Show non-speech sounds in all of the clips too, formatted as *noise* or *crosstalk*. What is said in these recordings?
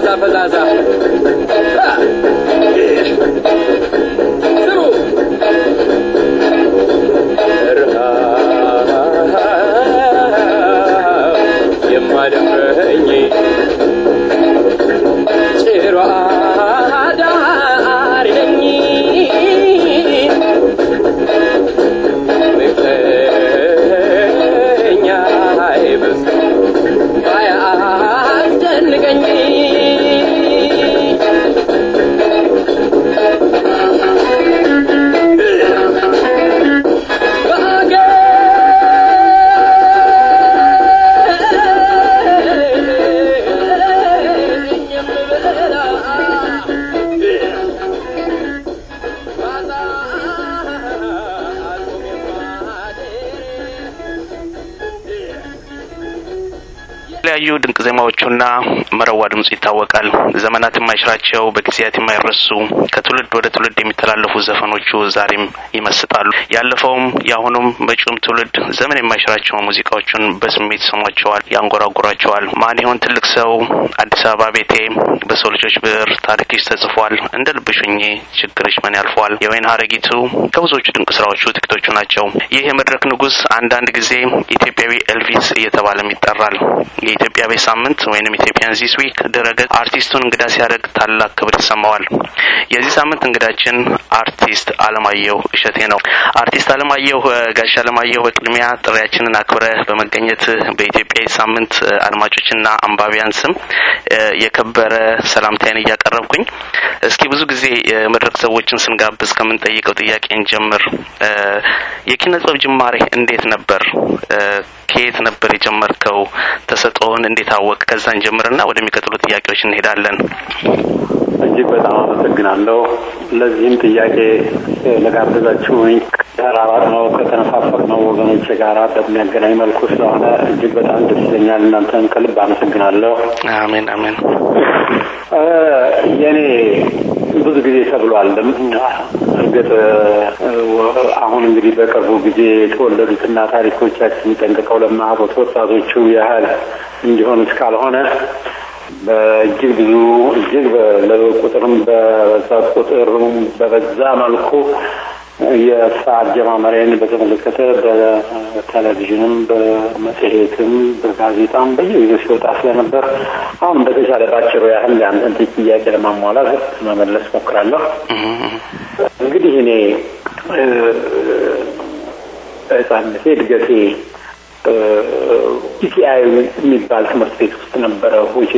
dá, fazer dá, dá. የማይሽራቸው በጊዜያት የማይረሱ ከትውልድ ወደ ትውልድ የሚተላለፉ ዘፈኖቹ ዛሬም ይመስጣሉ። ያለፈውም የአሁኑም መጪውም ትውልድ ዘመን የማይሽራቸው ሙዚቃዎቹን በስሜት ይሰሟቸዋል፣ ያንጎራጉራቸዋል። ማን ይሆን ትልቅ ሰው፣ አዲስ አበባ ቤቴ፣ በሰው ልጆች ብዕር ታሪክሽ ተጽፏል፣ እንደ ልብሽ ሆኜ ችግርሽ ምን ያልፈዋል፣ የወይን ሀረጊቱ ከብዙዎቹ ድንቅ ስራዎቹ ጥቂቶቹ ናቸው። ይህ የመድረክ ንጉሥ አንዳንድ ጊዜ ኢትዮጵያዊ ኤልቪስ እየተባለም ይጠራል። የኢትዮጵያ በዚህ ሳምንት ወይንም Ethiopian This Week ድረገጽ አርቲስቱን እንግዳ ሲያደርግ ታላቅ ክብር ይሰማዋል። የዚህ ሳምንት እንግዳችን አርቲስት አለማየሁ እሸቴ ነው። አርቲስት አለማየሁ ጋሽ አለማየሁ በቅድሚያ ጥሪያችንን አክብረህ በመገኘት በኢትዮጵያ ሳምንት አድማጮችና አንባቢያን ስም የከበረ ሰላምታዬን እያቀረብኩኝ እስኪ ብዙ ጊዜ የመድረክ ሰዎችን ስንጋብዝ ከምንጠይቀው ጥያቄ እንጀምር። የኪነ ጅማሬ እንዴት ነበር? ከየት ነበር የጀመርከው? ተሰጥኦህን እንዴት አወቅ? ከዛን ጀምርና ወደሚቀጥሉ ጥያቄዎች እንሄዳለን። እጅግ በጣም አመሰግናለሁ። ለዚህም ጥያቄ ለጋበዛችሁኝ ተራራቅ ነው ከተነፋፈቅ ነው ወገኖች ጋር በሚያገናኝ መልኩ ስለሆነ እጅግ በጣም ደስ ይለኛል። እናንተን ከልብ አመሰግናለሁ። አሜን አሜን። የኔ ብዙ ጊዜ ተብሏል። እርግጥ አሁን እንግዲህ በቅርቡ ጊዜ የተወለዱትና ታሪኮቻችን ጠንቅቀው ለማያውቁት ወጣቶቹ ያህል እንዲሆኑ እስካልሆነ በእጅግ ብዙ እጅግ ለቁጥርም በበዛ ቁጥር በበዛ መልኩ የስራ አጀማመሪያን በተመለከተ በቴሌቪዥንም በመጽሔትም በጋዜጣም በየጊዜው ሲወጣ ስለነበር አሁን በተቻለ ባጭሩ ያህል የአንተን ጥያቄ ለማሟላት መመለስ ሞክራለሁ። እንግዲህ እኔ በህፃንነቴ እድገቴ CTI የሚባል ትምህርት ቤት ውስጥ ነበረ which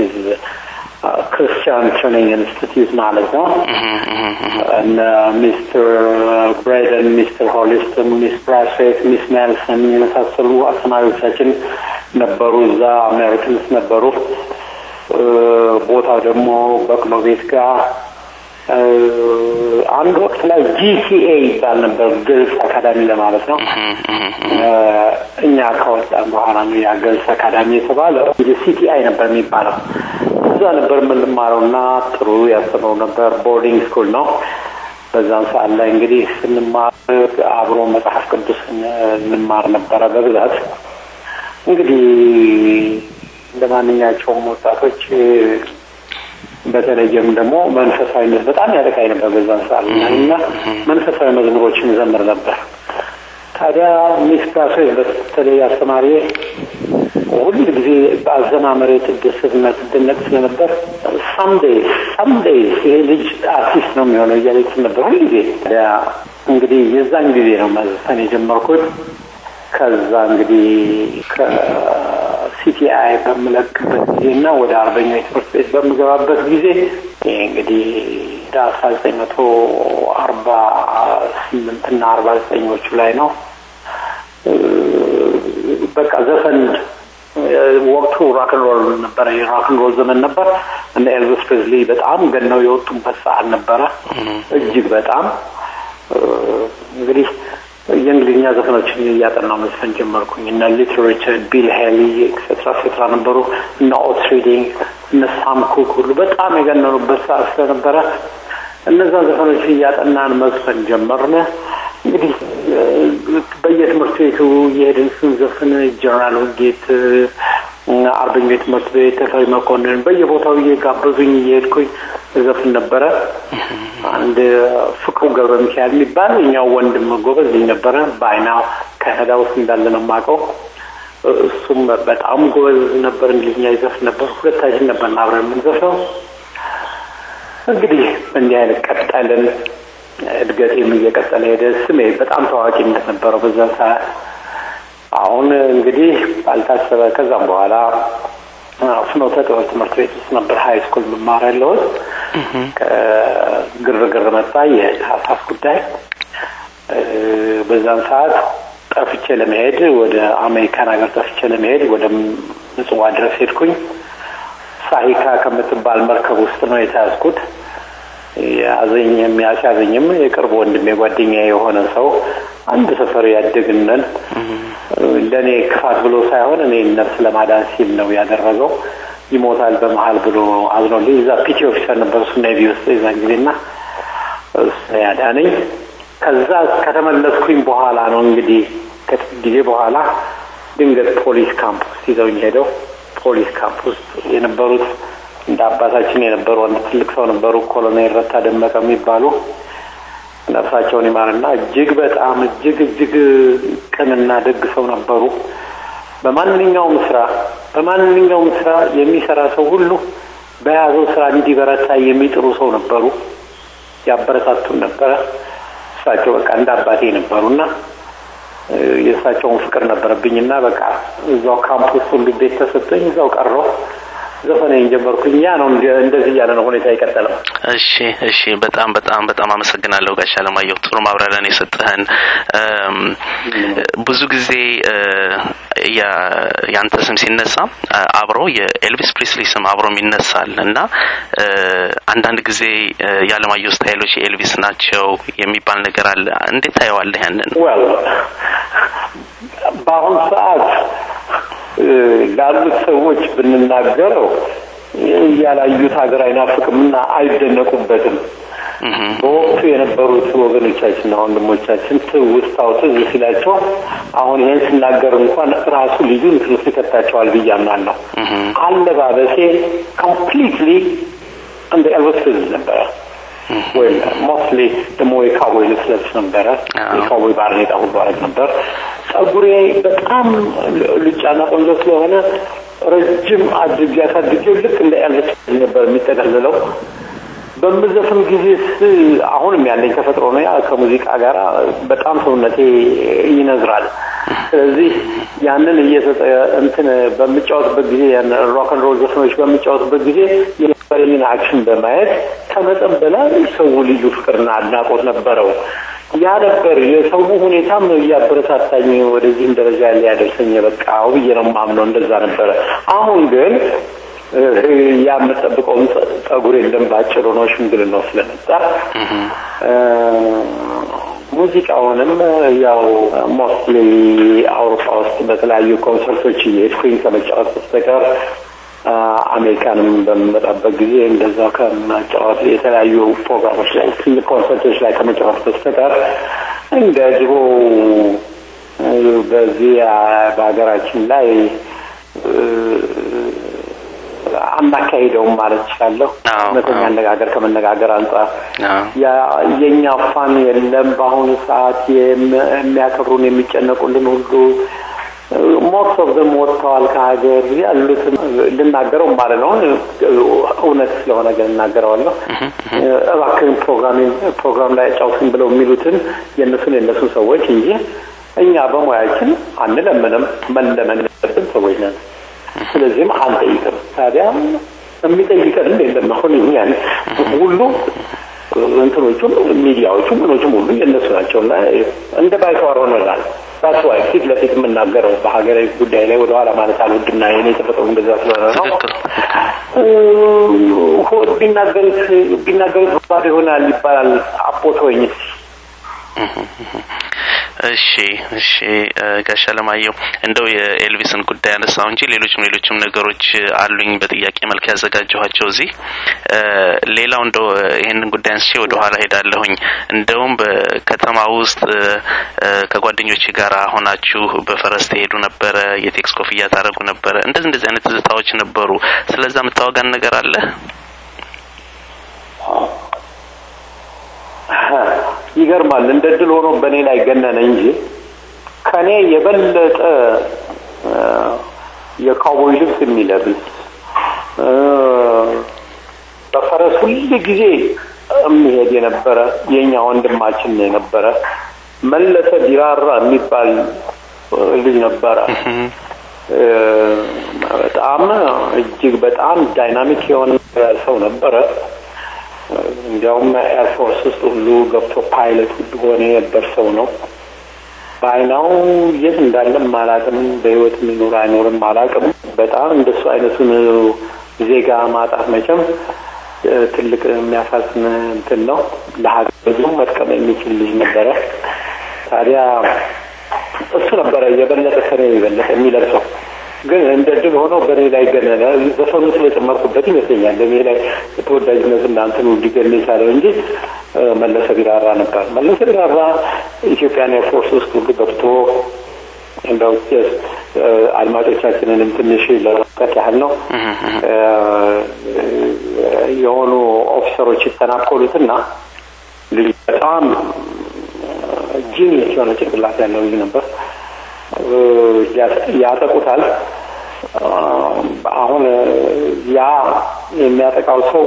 Christian Training Institute ማለት ነው። እነ ሚስተር ብሬደን፣ ሚስተር ሆሊስተን፣ ሚስ ብራስዌት፣ ሚስ ኔልሰን የመሳሰሉ አስተማሪዎቻችን ነበሩ። እዛ Americans ነበሩ። ቦታው ደግሞ በቅሎ ቤት ጋር አንድ ወቅት ላይ GCA ይባል ነበር፣ ግልጽ አካዳሚ ለማለት ነው። እኛ ከወጣን በኋላ ነው ያ ግልጽ አካዳሚ የተባለው እንጂ CTI ነበር የሚባለው። እዛ ነበር የምንማረው እና ጥሩ ያስተምሩ ነበር። boarding school ነው። በዛን ሰዓት ላይ እንግዲህ ስንማር አብሮ መጽሐፍ ቅዱስ እንማር ነበረ በብዛት እንግዲህ እንደ ማንኛቸውም ወጣቶች በተለይም ደግሞ መንፈሳዊነት በጣም ያጠቃኝ ነበር በዛን ሰዓት እና መንፈሳዊ መዝሙሮችን ዘምር ነበር። ታዲያ ሚስ ብራስዌት በተለይ አስተማሪ ሁል ጊዜ በአዘማመር ትደሰትና ትደነቅ ስለነበር someday someday ይሄ ልጅ አርቲስት ነው የሚሆነው እያለች ነበር ሁል ጊዜ። ታዲያ እንግዲህ የዛን ጊዜ ነው መዘፈን የጀመርኩት። ከዛ እንግዲህ ከሲቲአይ በምለቅበት ጊዜና ወደ አርበኛ ትምህርት ቤት በምገባበት ጊዜ ይሄ እንግዲህ ወደ አስራ ዘጠኝ መቶ አርባ ስምንትና አርባ ዘጠኞቹ ላይ ነው። በቃ ዘፈን ወቅቱ ራክንሮል ነበረ። የራክንሮል ዘመን ነበር። እነ ኤልቪስ ፕሬዝሊ በጣም ገነው የወጡበት ሰዓት ነበረ። እጅግ በጣም እንግዲህ የእንግሊዝኛ ዘፈኖችን እያጠናው መዝፈን ጀመርኩኝ። እነ ሊትል ሪቻርድ ቢል ሄሊ et cetera et cetera ነበሩ። እነ ኦትስ ሪዲንግ እነ ሳም ኩክ ሁሉ በጣም የገነኑበት ሰዓት ስለነበረ እነዛ ዘፈኖች እያጠናን መዝፈን ጀመርን። እንግዲህ በየትምህርት ቤቱ እየሄድን ስንዘፍን ጀነራል ውጌት፣ አርበኞች ትምህርት ቤት፣ ተፈሪ መኮንን በየቦታው እየጋበዙኝ እየሄድኩኝ እዘፍን ነበረ። አንድ ፍቅሩ ገብረ ሚካኤል የሚባል እኛው ወንድም ጎበዝ ነበረ። በአይና ካናዳ ውስጥ እንዳለ ነው የማውቀው። እሱም በጣም ጎበዝ ነበር፣ እንግሊዝኛ ይዘፍን ነበር። ሁለታችን ነበር አብረን የምንዘፍነው። እንግዲህ እንዲህ አይነት ቀጠልን። እድገቴም እየቀጠለ ሄደ። ስሜ በጣም ታዋቂነት ነበረው በዛ ሰዓት። አሁን እንግዲህ ባልታሰበ ከዛም በኋላ ፍኖተ ጥበብ ትምህርት ቤት ውስጥ ነበር ሀይ ስኩል መማር ያለሁት። ግርግር መጣ፣ የታህሳስ ጉዳይ። በዛን ሰዓት ጠፍቼ ለመሄድ ወደ አሜሪካን ሀገር ጠፍቼ ለመሄድ ወደ ምጽዋ ድረስ ሄድኩኝ። ሳሂካ ከምትባል መርከብ ውስጥ ነው የተያዝኩት። ያዘኝ የሚያስያዘኝም የቅርብ ወንድሜ ጓደኛ የሆነ ሰው አንድ ሰፈር ያደግነን ለእኔ ክፋት ብሎ ሳይሆን እኔ ነፍስ ለማዳን ሲል ነው ያደረገው። ይሞታል በመሀል ብሎ አዝኖልኝ እዛ petty officer ነበር እሱ Navy ውስጥ የዛን ጊዜና እሱ ያዳነኝ። ከዛ ከተመለስኩኝ በኋላ ነው እንግዲህ ከጊዜ በኋላ ድንገት ፖሊስ ካምፕ ውስጥ ይዘውኝ ሄደው ፖሊስ ካምፕ ውስጥ የነበሩት እንደ አባታችን የነበሩ አንድ ትልቅ ሰው ነበሩ፣ ኮሎኔል ረታ ደመቀ የሚባሉ ነፍሳቸውን ይማርና እጅግ በጣም እጅግ እጅግ ቅንና ደግ ሰው ነበሩ። በማንኛውም ስራ በማንኛውም ስራ የሚሰራ ሰው ሁሉ በያዘው ስራ እንዲበረታ የሚጥሩ ሰው ነበሩ። ያበረታቱን ነበረ። እሳቸው በቃ እንደ አባቴ ነበሩና የእሳቸውን ፍቅር ነበረብኝና በቃ እዛው ካምፕ ውስጥ ሁሉ ቤት ተሰጠኝ። እዛው ቀረው ዘፈኔን ጀመርኩኝ። ያ ነው እንደዚህ እያለ ነው ሁኔታ የቀጠለው። እሺ፣ እሺ። በጣም በጣም በጣም አመሰግናለሁ ጋሽ አለማየሁ ጥሩ ማብራሪያን የሰጠህን። ብዙ ጊዜ ያንተ ስም ሲነሳ አብሮ የኤልቪስ ፕሪስሊ ስም አብሮም ይነሳል እና አንዳንድ ጊዜ የአለማየሁ style ኦች የኤልቪስ ናቸው የሚባል ነገር አለ። እንዴት ታየዋለህ ያንን? በአሁኑ ሰዓት ላሉት ሰዎች ብንናገረው ያላዩት ሀገር አይናፍቅምና አይደነቁበትም። በወቅቱ የነበሩት ወገኖቻችንና ወንድሞቻችን ትውስታው ትዝ ሲላቸው አሁን ይህን ስናገር እንኳን ራሱ ልዩ እንትን ውስጥ ይከታቸዋል ብዬ አምናለሁ። አለባበሴ completely እንደ ኤልቪስ ፕሬዝሊ ነበረ። ወይም mostly ደግሞ የካቦይ ልብስ ለብስ ነበረ። የካቦይ ባርኔጣ ሁሉ አረግ ነበር። ጸጉሬ በጣም ሉጫና ቆንጆ ስለሆነ ረጅም አድርጌ አሳድጌው ልክ እንደ ኤልቪስ ነበር የሚጠቀልለው። በምዘፍን ጊዜ አሁንም ያለኝ ተፈጥሮ ነው። ያ ከሙዚቃ ጋር በጣም ሰውነቴ ይነዝራል። ስለዚህ ያንን እየሰጠ እንትን በምጫወትበት ጊዜ ያን rock and roll ዘፈኖች በምጫወትበት ጊዜ የነበረኝን action በማየት ከመጠን በላይ ሰው ልዩ ፍቅርና አድናቆት ነበረው። ያ ነበር የሰው ሁኔታም እያበረታታኝ ወደዚህም ደረጃ ሊያደርሰኝ የበቃው ብዬ ነው የማምነው። እንደዛ ነበረ። አሁን ግን ያ የምጠቀልለውን ጸጉሬን እንደምባጭሩ ነው ሽምግልናው ስለመጣ። ሙዚቃውንም ያው mostly አውሮፓ ውስጥ በተለያዩ ኮንሰርቶች እየሄድኩኝ ከመጫወት በስተቀር አሜሪካንም በምመጣበት ጊዜ እንደዛው ከመጫወት የተለያዩ ፕሮግራሞች ላይ ትልቅ ኮንሰርቶች ላይ ከመጫወት በስተቀር እንደ ድሮ በዚህ በሀገራችን ላይ አናካሂደውም ማለት እችላለሁ። እውነተኛ አነጋገር ከመነጋገር አንጻር የእኛ fan የለም። በአሁኑ ሰዓት የሚያከብሩን የሚጨነቁልን ሁሉ most of them ወጥተዋል ከሀገር ያሉትን ልናገረው ማለት ነው። እውነት ስለሆነ ግን እናገረዋለሁ። እባክህን ፕሮግራሚን ፕሮግራም ላይ ጫውትን ብለው የሚሉትን የእነሱን የእነሱን ሰዎች እንጂ እኛ በሙያችን አንለምንም። መለመን ያለብን ሰዎች ነን። ስለዚህም አንጠይቅም። ታዲያ የሚጠይቀን የለም። አሁን እኛን ሁሉ እንትኖቹም ሚዲያዎቹም ምኖቹም ሁሉ የእነሱ ናቸው እና እንደ ባይተዋር ሆነናል። ራሱ ዋይ ፊት ለፊት የምናገረው በሀገራዊ ጉዳይ ላይ ወደኋላ ማለት አልወድና የኔ ተፈጥሮ እንደዛ ስለሆነ ነው። ቢናገሩት ባዶ ይሆናል ይባላል። ወይኝ እሺ እሺ ጋሻ ለማየሁ እንደው የኤልቪስን ጉዳይ አነሳው እንጂ ሌሎችም ሌሎችም ነገሮች አሉኝ በጥያቄ መልክ ያዘጋጀኋቸው እዚህ። ሌላው እንደው ይህንን ጉዳይ አንስቼ ወደ ኋላ ሄዳለሁኝ። እንደውም በከተማ ውስጥ ከጓደኞች ጋር ሆናችሁ በፈረስ ትሄዱ ነበረ፣ የቴክስ ኮፍያ ታደርጉ ነበረ። እንደዚህ እንደዚህ አይነት ትዝታዎች ነበሩ። ስለዛ የምታወጋን ነገር አለ? ይገርማል። እንደ ድል ሆኖ በእኔ ላይ ገነነ እንጂ ከኔ የበለጠ የካውቦይ ልብስ የሚለብስ በፈረስ ሁል ጊዜ የሚሄድ የነበረ የኛ ወንድማችን የነበረ መለሰ ቢራራ የሚባል ልጅ ነበረ። በጣም እጅግ በጣም dynamic የሆነ ሰው ነበረ። እንዲያውም air force ውስጥ ሁሉ ገብቶ ፓይለት ሁሉ ሆነ የነበር ሰው ነው። በአይናው የት እንዳለም አላቅም፣ በህይወት የሚኖር አይኖርም አላቅም። በጣም እንደሱ አይነቱን ዜጋ ማጣት መቼም ትልቅ የሚያሳዝን እንትን ነው። ለሀገር ብዙ መጥቀም የሚችል ልጅ ነበረ። ታዲያ እሱ ነበረ የበለጠ ከኔ የበለጠ የሚለብሰው ግን እንደ ድል ሆኖ በእኔ ላይ ገነነ። ዘፈኑ ስለጨመርኩበት ይመስለኛል እኔ ላይ ተወዳጅነት እናንትኑ ሊገን የቻለው እንጂ መለሰ ቢራራ ነበር። መለሰ ቢራራ ኢትዮጵያን air force ውስጥ ሁሉ ገብቶ እንደው አድማጮቻችንንም ትንሽ ለመጥቀስ ያህል ነው የሆኑ officer ኦች ይተናኮሉትና ልጅ በጣም genius የሆነ ጭንቅላት ያለው ልጅ ነበር። ያጠቁታል። አሁን ያ የሚያጠቃው ሰው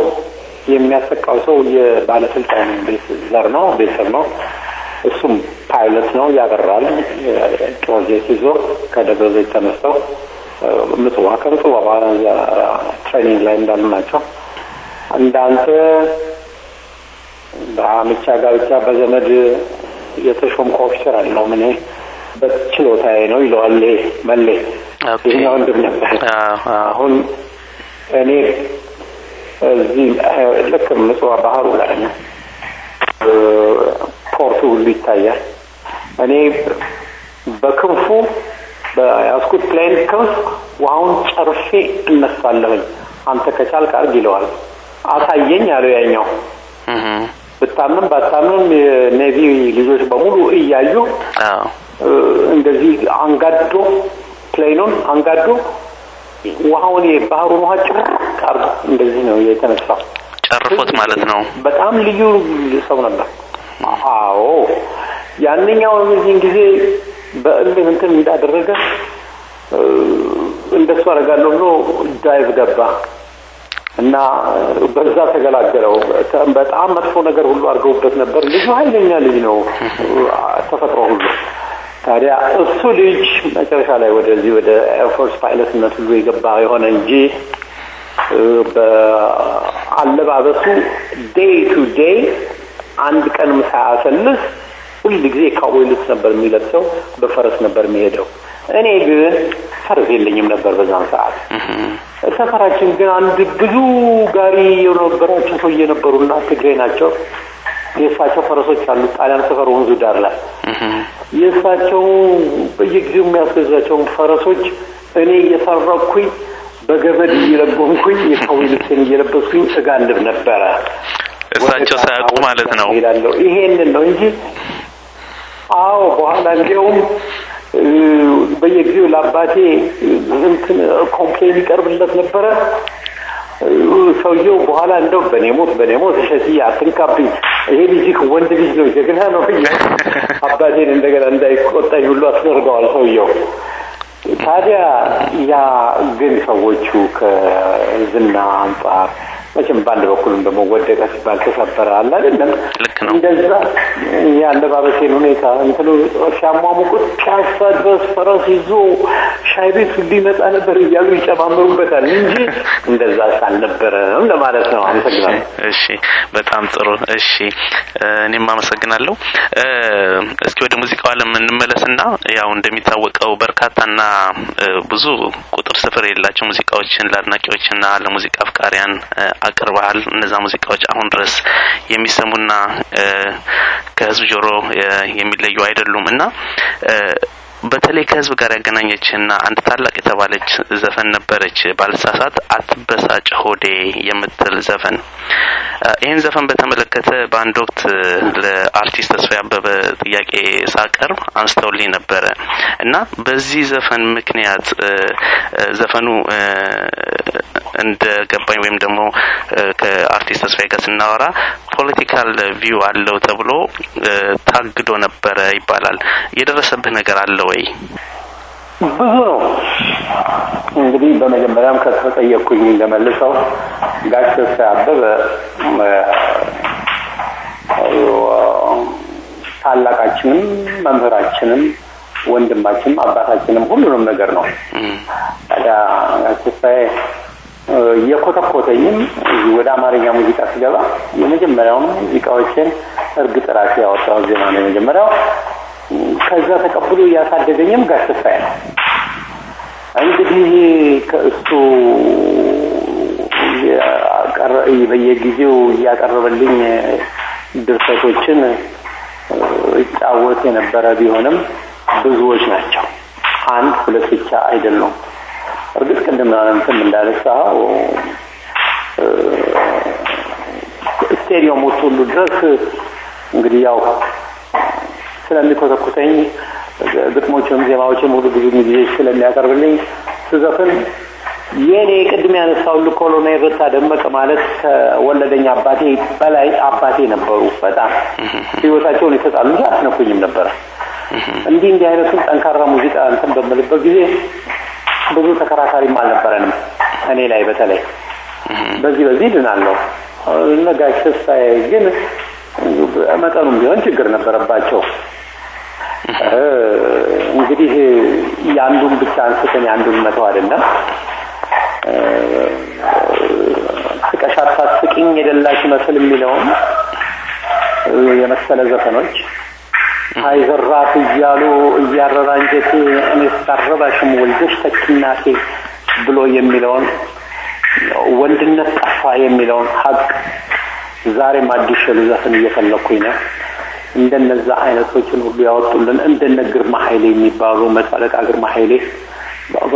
የሚያጠቃው ሰው የባለስልጣን ቤት ዘር ነው ቤተሰብ ነው። እሱም ፓይለት ነው፣ ያበራል። ጦር ጄት ይዞ ከደብረ ዘይት ተነስተው ምጽዋ ከምጽዋ በኋላ training ላይ እንዳሉ ናቸው። እንዳንተ በአምቻ ጋብቻ በዘመድ የተሾምኩ officer አለው እኔ በችሎታዬ ነው ይለዋል መሌ። ይህኛ ወንድም ነበር። አሁን እኔ እዚህ ልክ ምጽዋ ባህሩ ላይ ነው፣ port ኡ ሁሉ ይታያል። እኔ በክንፉ በያዝኩት plane ክንፍ ውሃውን ጨርፌ እነሳለሁኝ፣ አንተ ከቻልክ አድርግ ይለዋል። አሳየኝ አለው ያኛው። ብታምንም ባታምንም የ navy ልጆች በሙሉ እያዩ እንደዚህ አንጋዶ plane ኡን አንጋዶ ውሃውን የባህሩን ውሃ ጭርቅ አርጎ እንደዚህ ነው የተነሳው። ጨርፎት ማለት ነው። በጣም ልዩ ሰው ነበር። አዎ ያንኛው እዚህን ጊዜ በእልህ እንትን እንዳደረገ እንደሱ አደርጋለሁ ብሎ ዳይቭ ገባ እና በዛ ተገላገለው። በጣም መጥፎ ነገር ሁሉ አድርገውበት ነበር። ልጁ ኃይለኛ ልጅ ነው ተፈጥሮ ሁሉ ታዲያ እሱ ልጅ መጨረሻ ላይ ወደዚህ ወደ air force pilot ነት ሁሉ የገባ የሆነ እንጂ በአለባበሱ day to day አንድ ቀንም ሳያሰልስ ሁል ጊዜ ካውቦይ ልብስ ነበር የሚለብሰው፣ በፈረስ ነበር የሚሄደው። እኔ ግን ፈረስ የለኝም ነበር በዛን ሰዓት። ሰፈራችን ግን አንድ ብዙ ጋሪ የነበራቸው ሰውዬ ነበሩና ትግሬ ናቸው። የእሳቸው ፈረሶች አሉ ጣሊያን ሰፈር ወንዙ ዳር ላይ የእሳቸው በየጊዜው የሚያስገዛቸውን ፈረሶች እኔ እየሰረኩኝ በገመድ እየለጎምኩኝ የካዊ ልብስን እየለበስኩኝ እጋልብ ነበረ። እሳቸው ሳያውቁ ማለት ነው። ሄዳለሁ ይሄንን ነው እንጂ አዎ፣ በኋላ እንዲያውም በየጊዜው ለአባቴ እንትን complain ይቀርብለት ነበረ። ሰውየው በኋላ እንደው በኔ ሞት በኔ ሞት እሸትዬ አትንካብኝ፣ ይሄ ልጅ ወንድ ልጅ ነው ጀግና ነው *laughs* አባቴን እንደገና እንዳይቆጣኝ ሁሉ አስደርገዋል ሰውየው። ታዲያ ያ ግን ሰዎቹ ከዝና አንጻር መቼም በአንድ በኩልም ደግሞ ወደቀ ሲባል ተሰበረ አለ አይደለም። ልክ ነው። እንደዛ የአለባበሴን ሁኔታ እንትኑ ሲያሟሙቁት ፒያሳ ድረስ ፈረስ ይዞ ሻይ ቤት ሁሉ ይመጣ ነበር እያሉ ይጨማምሩበታል እንጂ እንደዛ አልነበረም ለማለት ነው። አመሰግናለሁ። እሺ፣ በጣም ጥሩ። እሺ፣ እኔም አመሰግናለሁ። እስኪ ወደ ሙዚቃው ዓለም እንመለስና ያው እንደሚታወቀው በርካታና ብዙ ቁጥር ስፍር የሌላቸው ሙዚቃዎችን ለአድናቂዎችና ለሙዚቃ አፍቃሪያን አቅርበሃል። እነዛ ሙዚቃዎች አሁን ድረስ የሚሰሙና ከህዝብ ጆሮ የሚለዩ አይደሉም እና በተለይ ከህዝብ ጋር ያገናኘችና አንድ ታላቅ የተባለች ዘፈን ነበረች ባልሳሳት አትበሳጭ ሆዴ የምትል ዘፈን። ይህን ዘፈን በተመለከተ በአንድ ወቅት ለአርቲስት ተስፋዬ አበበ ጥያቄ ሳቀርብ አንስተውልኝ ነበረ እና በዚህ ዘፈን ምክንያት ዘፈኑ እንደ ገባኝ ወይም ደግሞ ከአርቲስት ተስፋዬ ጋር ስናወራ political view አለው ተብሎ ታግዶ ነበረ ይባላል። የደረሰብህ ነገር አለ ወይ? ብዙ ነው። እንግዲህ በመጀመሪያም ከተጠየቅኩኝ እንደመልሰው ጋሽ አበበ ታላቃችንም መምህራችንም ወንድማችንም አባታችንም ሁሉንም ነገር ነው። ታዲያ ተስፋዬ የኮተኮተኝም ወደ አማርኛ ሙዚቃ ስገባ የመጀመሪያውን ሙዚቃዎችን እርግጥ ራሴ ያወጣው ዜማ ነው የመጀመሪያው። ከዛ ተቀብሎ እያሳደገኝም ጋሽ ተስፋዬ ነው። እንግዲህ ከእሱ በየጊዜው እያቀረበልኝ ድርሰቶችን እጫወት የነበረ ቢሆንም ብዙዎች ናቸው። አንድ ሁለት ብቻ አይደሉም። እርግጥ ቅድም እንትን እንዳነሳኸው ስቴዲየም ሁሉ ድረስ እንግዲህ ያው ስለሚኮተኩተኝ ግጥሞችንም ዜማዎችም ሁሉ ብዙ ጊዜ ስለሚያቀርብልኝ ስዘፍን የኔ ቅድም ያነሳው ኮሎኔል ረታ ደመቀ ማለት ከወለደኝ አባቴ በላይ አባቴ ነበሩ። በጣም ህይወታቸውን ይሰጣሉ እንጂ አትነኩኝም ነበረ። እንዲህ እንዲህ አይነቱን ጠንካራ ሙዚቃ እንትን በምልበት ጊዜ ብዙ ተከራካሪም አልነበረንም። እኔ ላይ በተለይ በዚህ በዚህ ድናለሁ። እነ ጋሽ ተስፋዬ ግን መጠኑም ቢሆን ችግር ነበረባቸው። እንግዲህ የአንዱን ብቻ አንስተን የአንዱን መተው አይደለም። ስቀሽ አታስቂኝ የደላሽ መስል የሚለውም የመሰለ ዘፈኖች አይዘራፍ እያሉ እያረራ አንጀቴ እኔ ስታረባሽም ወልደሽ ተኪናቴ ብሎ የሚለውን ወንድነት ጠፋ የሚለውን ሀቅ ዛሬም አዲስ ልዘፍን እየፈለኩኝ ነው። እንደነዛ አይነቶችን ሁሉ ያወጡልን እንደነ ግርማ ኃይሌ የሚባሉ መቶ አለቃ ግርማ ኃይሌ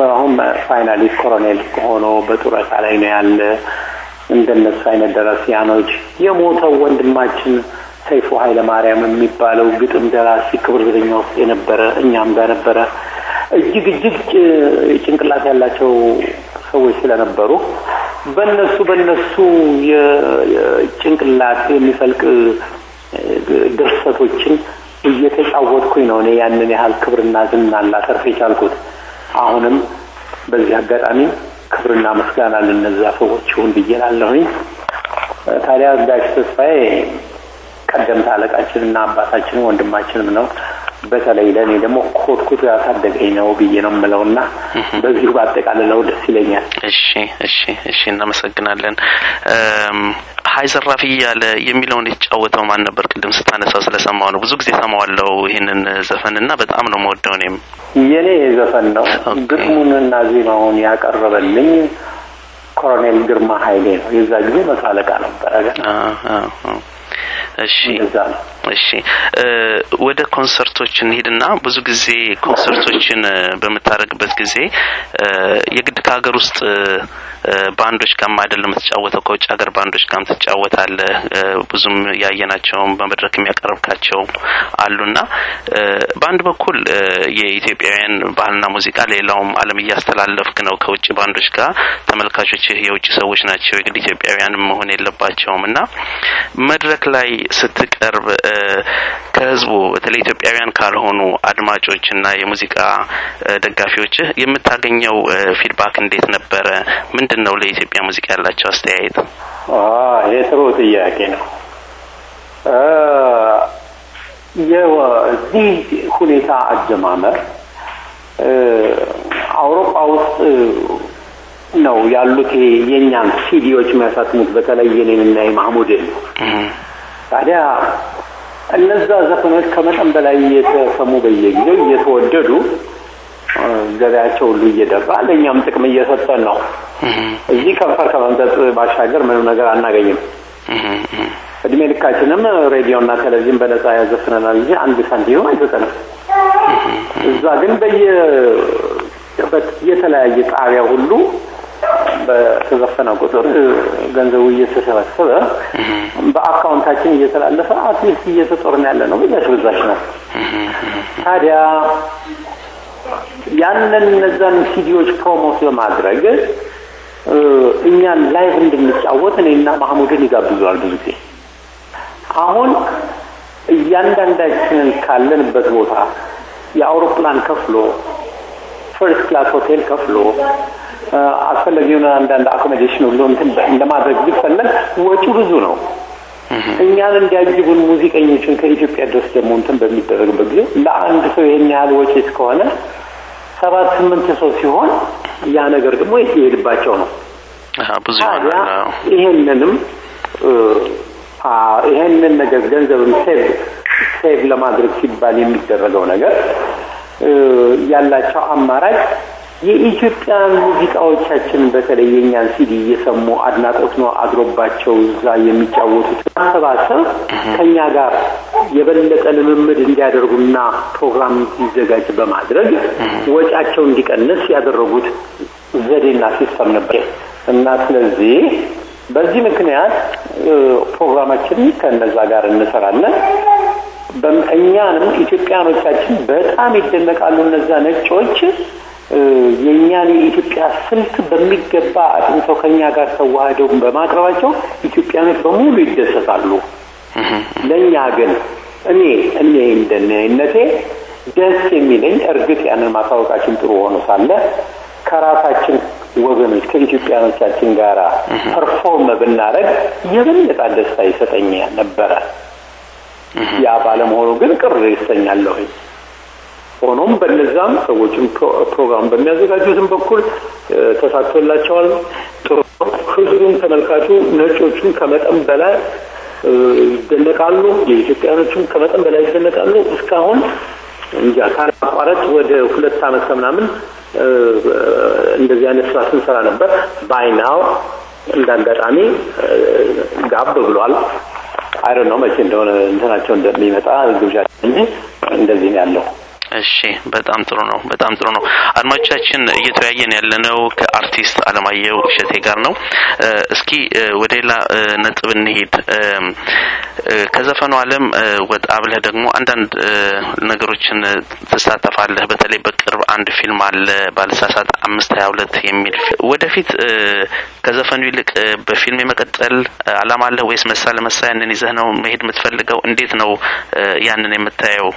አሁን finally ኮሎኔል ሆኖ በጡረታ ላይ ነው ያለ። እንደነሱ አይነት ደራሲያኖች የሞተው ወንድማችን ሰይፉ ኃይለ ማርያም የሚባለው ግጥም ደራሲ ክብር ዘበኛ ውስጥ የነበረ እኛም ጋር ነበረ። እጅግ እጅግ ጭንቅላት ያላቸው ሰዎች ስለነበሩ በነሱ በነሱ የጭንቅላት የሚፈልቅ ድርሰቶችን እየተጫወትኩኝ ነው እኔ ያንን ያህል ክብርና ዝና ላተርፍ የቻልኩት። አሁንም በዚህ አጋጣሚ ክብርና ምስጋና ለነዛ ሰዎች ይሁን ብዬ ታዲያ ጋሽ ተስፋዬ ቀደምት አለቃችንና አባታችን ወንድማችንም ነው። በተለይ ለእኔ ደግሞ ኮትኩቶ ያሳደገኝ ነው ብዬ ነው የምለውና በዚሁ ባጠቃልለው ደስ ይለኛል። እሺ፣ እሺ፣ እሺ፣ እናመሰግናለን። ሀይ ዘራፊ እያለ የሚለውን የተጫወተው ማን ነበር? ቅድም ስታነሳው ስለሰማው ነው። ብዙ ጊዜ ሰማዋለው ይህንን ዘፈን እና በጣም ነው መወደው። እኔም የኔ ዘፈን ነው። ግጥሙንና ዜማውን ያቀረበልኝ ኮሎኔል ግርማ ኃይሌ ነው። የዛ ጊዜ መቶ አለቃ ነበረ ገና እሺ እሺ፣ ወደ ኮንሰርቶች እንሂድና ብዙ ጊዜ ኮንሰርቶችን በምታደርግበት ጊዜ የግድ ከሀገር ውስጥ ባንዶች ጋርም አይደለም የምትጫወተው፣ ከውጭ ሀገር ባንዶች ጋርም ትጫወታለህ። ብዙም ያየናቸውም በመድረክ የሚያቀርብካቸው አሉና በአንድ በኩል የኢትዮጵያውያን ባህልና ሙዚቃ ሌላውም ዓለም እያስተላለፍክ ነው ከውጭ ባንዶች ጋር። ተመልካቾችህ የውጭ ሰዎች ናቸው፣ የግድ ኢትዮጵያውያን መሆን የለባቸውም እና መድረክ ላይ ስትቀርብ ከህዝቡ በተለይ ኢትዮጵያውያን ካልሆኑ አድማጮች እና የሙዚቃ ደጋፊዎችህ የምታገኘው feedback እንዴት ነበረ? ምንድን ነው ለኢትዮጵያ ሙዚቃ ያላቸው አስተያየት? ይሄ ጥሩ ጥያቄ ነው። የዚህ ሁኔታ አጀማመር አውሮፓ ውስጥ ነው ያሉት የእኛን ሲዲዎች የሚያሳትሙት በተለይ የኔንና የማህሙድን ታዲያ እነዛ ዘፈኖች ከመጠን በላይ እየተሰሙ በየጊዜው እየተወደዱ ገበያቸው ሁሉ እየደራ ለእኛም ጥቅም እየሰጠን ነው። እዚህ ከንፈር ከመምጠጥ ባሻገር ምንም ነገር አናገኝም። እድሜ ልካችንም ሬዲዮና ቴሌቪዥን በነጻ ያዘፍነናል እንጂ አንድ ሳንቲም አይሰጠንም። እዛ ግን በየ የተለያየ ጣቢያ ሁሉ በተዘፈነ ቁጥር ገንዘቡ እየተሰበሰበ በ account አችን እየተላለፈ at least እየተጦርን ያለ ነው። በዛች በዛች ነው። ታዲያ ያንን እነዛን ሲዲዎች promote ለማድረግ እኛን live እንድንጫወት እኔና ማህሙድን ይጋብዘዋል ብዙ ጊዜ። አሁን እያንዳንዳችንን ካለንበት ቦታ የአውሮፕላን ከፍሎ first class ሆቴል ከፍሎ አስፈላጊ የሆነ አንዳንድ accommodation ሁሉ እንትን ለማድረግ ቢፈለግ ወጪው ብዙ ነው። እኛን እንዲያጅቡን ሙዚቀኞችን ከኢትዮጵያ ድረስ ደግሞ እንትን በሚደረግበት ጊዜ ለአንድ ሰው ይሄን ያህል ወጪ እስከሆነ ሰባት ስምንት ሰው ሲሆን ያ ነገር ደግሞ የት ይሄድባቸው ነው። ብዙ ይሄንንም ይሄንን ነገር ገንዘብን save save ለማድረግ ሲባል የሚደረገው ነገር ያላቸው አማራጭ የኢትዮጵያን ሙዚቃዎቻችን በተለይ የእኛን ሲዲ እየሰሙ አድናቆት ነው አድሮባቸው እዛ የሚጫወቱት ማሰባሰብ ከኛ ጋር የበለጠ ልምምድ እንዲያደርጉና ፕሮግራም እንዲዘጋጅ በማድረግ ወጫቸው እንዲቀንስ ያደረጉት ዘዴና system ነበር እና ስለዚህ በዚህ ምክንያት ፕሮግራማችንን ከነዛ ጋር እንሰራለን። እኛንም ኢትዮጵያኖቻችን በጣም ይደነቃሉ። እነዛ ነጮች የእኛን የኢትዮጵያ ስልት በሚገባ አጥንተው ከኛ ጋር ተዋህደው በማቅረባቸው ኢትዮጵያኖች በሙሉ ይደሰታሉ። ለእኛ ግን እኔ እኔ እንደኔ ደስ የሚለኝ እርግጥ ያንን ማሳወቃችን ጥሩ ሆኖ ሳለ ከራሳችን ወገኖች ከኢትዮጵያኖቻችን ጋር perform ብናደርግ የበለጠ ደስታ ይሰጠኝ ነበረ። ያ ባለመሆኑ ግን ቅር ይሰኛለሁኝ። ሆኖም በነዛም ሰዎችም ፕሮግራም በሚያዘጋጁትም በኩል ተሳትፎላቸዋል። ጥሩ ህዝቡም ተመልካቹ ነጮቹን ከመጠን በላይ ይደነቃሉ። የኢትዮጵያኖቹም ከመጠን በላይ ይደነቃሉ። እስካሁን እንጃ ካለማቋረጥ ወደ ሁለት ዓመት ከምናምን እንደዚህ አይነት ስራ ስንሰራ ነበር። ባይናው እንደ አጋጣሚ ጋብ ብሏል። አይደን ነው መቼ እንደሆነ እንትናቸው እንደሚመጣ ግብዣ እንጂ እንደዚህ ነው ያለው። እሺ፣ በጣም ጥሩ ነው። በጣም ጥሩ ነው። አድማጮቻችን እየተወያየን ያለነው ከአርቲስት አለማየሁ እሸቴ ጋር ነው። እስኪ ወደ ሌላ ነጥብ እንሄድ። ከዘፈኑ ዓለም ወጣ ብለህ ደግሞ አንዳንድ ነገሮችን ትሳተፋለህ። በተለይ በቅርብ አንድ ፊልም አለ ባለሳሳት አምስት ሀያ ሁለት የሚል ወደፊት ከዘፈኑ ይልቅ በፊልም የመቀጠል አላማ አለ ወይስ መሳ ለመሳ ያንን ይዘህ ነው መሄድ የምትፈልገው? እንዴት ነው ያንን የምታየው?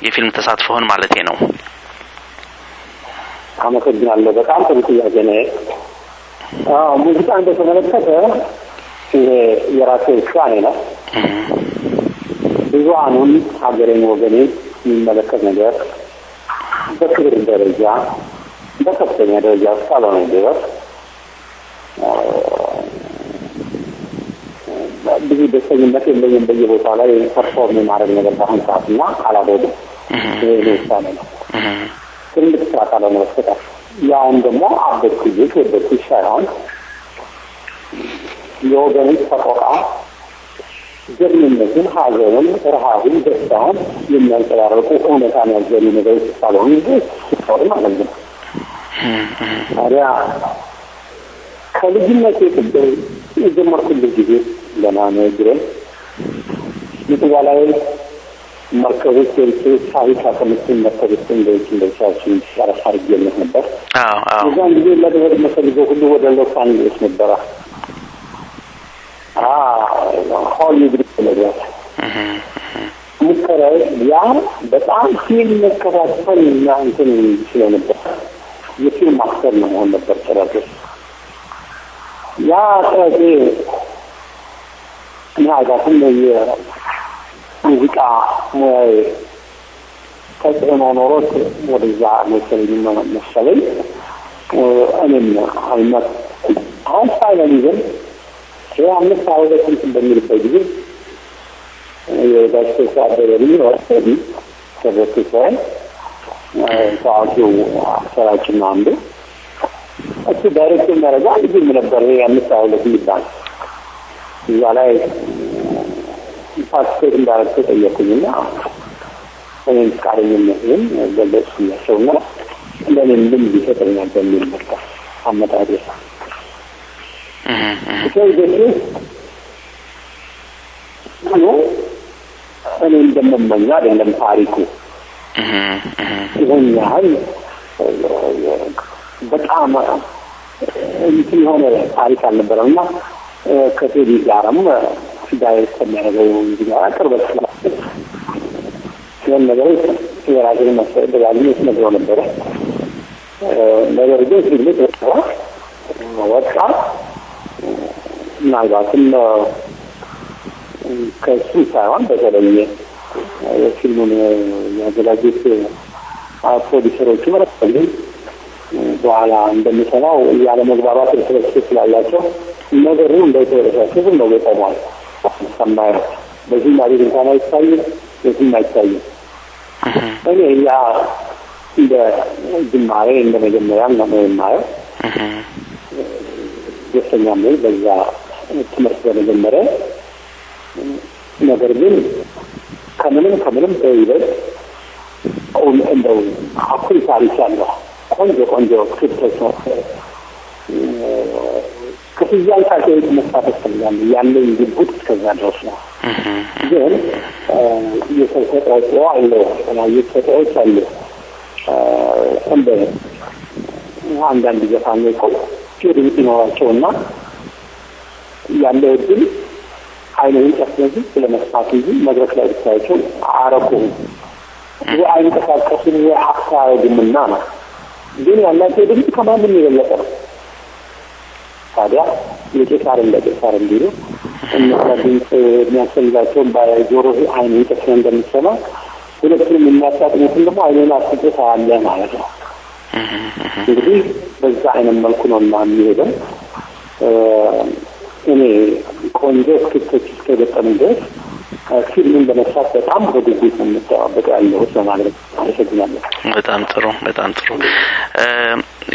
የፊልም ተሳትፎህን ማለቴ ነው። አመሰግናለሁ። በጣም ጥሩ ጥያቄ ነው። በተመለከተ ይሄ የራሴ ውሳኔ ነው። ብዙሀኑን ሀገሬን፣ ወገኔን የሚመለከት ነገር በክብር ደረጃ በከፍተኛ ደረጃ እስካልሆነ ድረስ ብዙ ደስተኝነት የለኝም። በየቦታው ላይ perform የማድረግ ነገር በአሁን ሰዓት እና አላደርግም። ውሳኔ ነው። ትልቅ ስራ ካልሆነ በስተቀር ያውን ደግሞ አበድኩ ልጅ ወደድኩ ሳይሆን የወገንን ሰቆቃ፣ ጀግንነትን፣ ሐዘንን፣ ረሃብን፣ ደስታውን የሚያንጸባርቁ እውነታን ያዘሉ ነገሮች ጊዜ ሲሆን ማለት ነው። ታዲያ ከልጅነት የቅድም የጀመርኩበት ጊዜ ነው እግሬን ምጽዋ ላይ መርከቦች ገብቼ ታሪክ አቀምጥን መርከቦች እንደች እንደቻችን ሲያረፍ አድርጌለት ነበር። እዛን ጊዜ ለመሄድ መፈልገው ሁሉ ወደ ሎስ አንጀለስ ነበረ። ሆሊውድ ለድረስ ሙከራ ያ በጣም ፊልም መከታተል እና እንትን ይችለ ነበር። የፊልም አክተር ነው መሆን ነበር ጥረቴ። ያ ጥረቴ ምናልባትም የሙዚቃ ሙያዊ ተጽዕኖ ኖሮት ወደዛ መሰለኝ መሰለኝ። እኔም አልመት አሁን ፋይናሊ ግን ይህ አምስት አሁለት እንትን ጊዜ ተስፋ አበበ ልጅ ወሰዲ ተበክቷል ታዋቂው አሰራችን አንዱ እሱ ዳይሬክት አንድ ፊልም ነበር የአምስት ሁለት የሚባል እዛ ላይ ፓርቲስፔት እንዳደረግ ጠየቁኝና እኔም ፈቃደኝነቴን ገለጽኩላቸውና ለእኔም ልምድ ይሰጠኛል በሚል ነበር አመጣጤ ከይዘት ሆኖ እኔ እንደምመኘው አይደለም ታሪኩ። ይህን ያህል በጣም እንትን የሆነ ታሪክ አልነበረም እና ከቴዲ ጋርም ዳይሬክት ከሚያደርገው እንጂ ቅርበት ስላለ ሲሆን ነገሮች የራሴን ደጋግሜ ስነግረው ነበረ። ነገር ግን ፊልሙ ተሰራ ወጣ። ምናልባትም ከሱ ሳይሆን በተለየ ፊልሙን ያዘጋጁት ፕሮዲሰሮቹ መረጠልኝ። በኋላ እንደሚሰማው ያለ መግባባት እርስ በርስ ስላላቸው ነገሩ እንደተወረሳቸው ዝም ብሎ ቆሟል። ሰማይ በዚህ ማቤት እንኳን አይታይም፣ የትም አይታይም። እኔ ያ እንደ ጅማሬ እንደ መጀመሪያም ነው የማየው። ደስተኛ ነኝ በዛ ትምህርት በመጀመሪያ። ነገር ግን ከምንም ከምንም በይበልጥ እንደው አኩሪ ታሪክ ያለው ቆንጆ ቆንጆ ክፍተት ክፍያን ካሴት መሳተፍ ፈልጋለሁ ያለኝ ግቡት እስከዛ ድረስ ነው። ግን የሰው ተጠቅኦ አለው የተለያዩ ተጠዎች አሉ። እንደ አንዳንድ ዘፋኞች እኮ ድምፅ ይኖራቸውና ያለው እድል አይነውን ጨፍነዚህ ስለመስፋት እንጂ መድረክ ላይ ብታያቸው አያረኩም ወይ አይንቀሳቀሱም ወይ አያደርጉምና ነው። ግን ያላቸው ድምፅ ከማንም የበለጠ ነው። ታዲያ የቄሳርን ለቄሳር እንዲሉ እነዛ ድምፅ የሚያስፈልጋቸውን በጆሮ አይን ጨፍነህ እንደምትሰማ ሁለቱንም የሚያጣጥሙትን ደግሞ አይንን አስጭ ታያለ ማለት ነው። እንግዲህ በዛ አይነት መልኩ ነው እና የሚሄደው እኔ ቆንጆ script ኦች እስከገጠሙ ድረስ ፊልምን በመስራት በጣም በጉጉት ነው የምጠባበቀው ያለሁት በማለት አመሰግናለሁ። በጣም ጥሩ በጣም ጥሩ።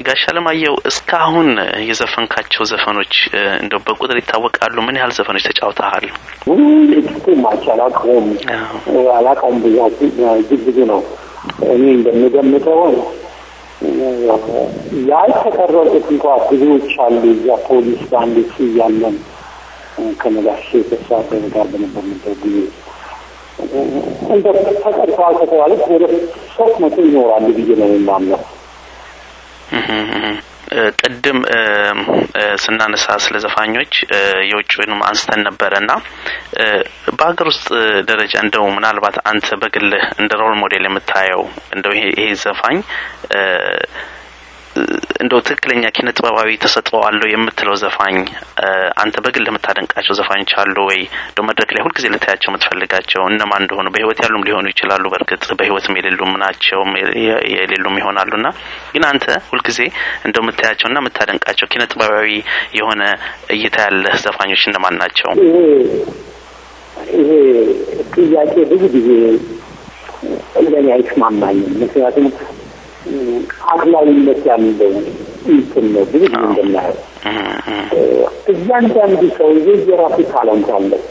ጋሽ አለማየሁ እስካሁን የዘፈንካቸው ዘፈኖች እንደው በቁጥር ይታወቃሉ? ምን ያህል ዘፈኖች ተጫውተሃል? ማች አላውቀውም አላውቀውም እጅግ ብዙ ነው። እኔ እንደምገምተው ያልተቀረጹት እንኳ ብዙዎች አሉ። እዚያ ፖሊስ ሱ እያለን ከነጋሽ ተስፋ ጋር በነበርንበት ጊዜ እንደ ተቀርጸዋል ከተባሉት ወደ ሶስት መቶ ይኖራሉ ብዬ ነው የማምነው። ቅድም ስናነሳ ስለ ዘፋኞች የውጭውንም አንስተን ነበረ እና በሀገር ውስጥ ደረጃ እንደው ምናልባት አንተ በግልህ እንደ ሮል ሞዴል የምታየው እንደው ይሄ ዘፋኝ እንደው ትክክለኛ ኪነ ጥበባዊ ተሰጥኦ አለው የምትለው ዘፋኝ አንተ በግል የምታደንቃቸው ዘፋኞች አሉ ወይ? እንደው መድረክ ላይ ሁልጊዜ ልታያቸው የምትፈልጋቸው እነማን እንደሆኑ በህይወት ያሉም ሊሆኑ ይችላሉ። በእርግጥ በህይወትም የሌሉም ናቸውም የሌሉም ይሆናሉ እና ግን አንተ ሁልጊዜ እንደው የምታያቸው እና የምታደንቃቸው ኪነ ጥበባዊ የሆነ እይታ ያለህ ዘፋኞች እነማን ናቸው? ይሄ ጥያቄ ብዙ ጊዜ ለእኔ አይስማማኝም። ምክንያቱም አግላዊነት ያለው እንትን ነው። ብዙ ጊዜ እንደምናየው እያንዳንዱ ሰው የየራሱ ታለንት አለው።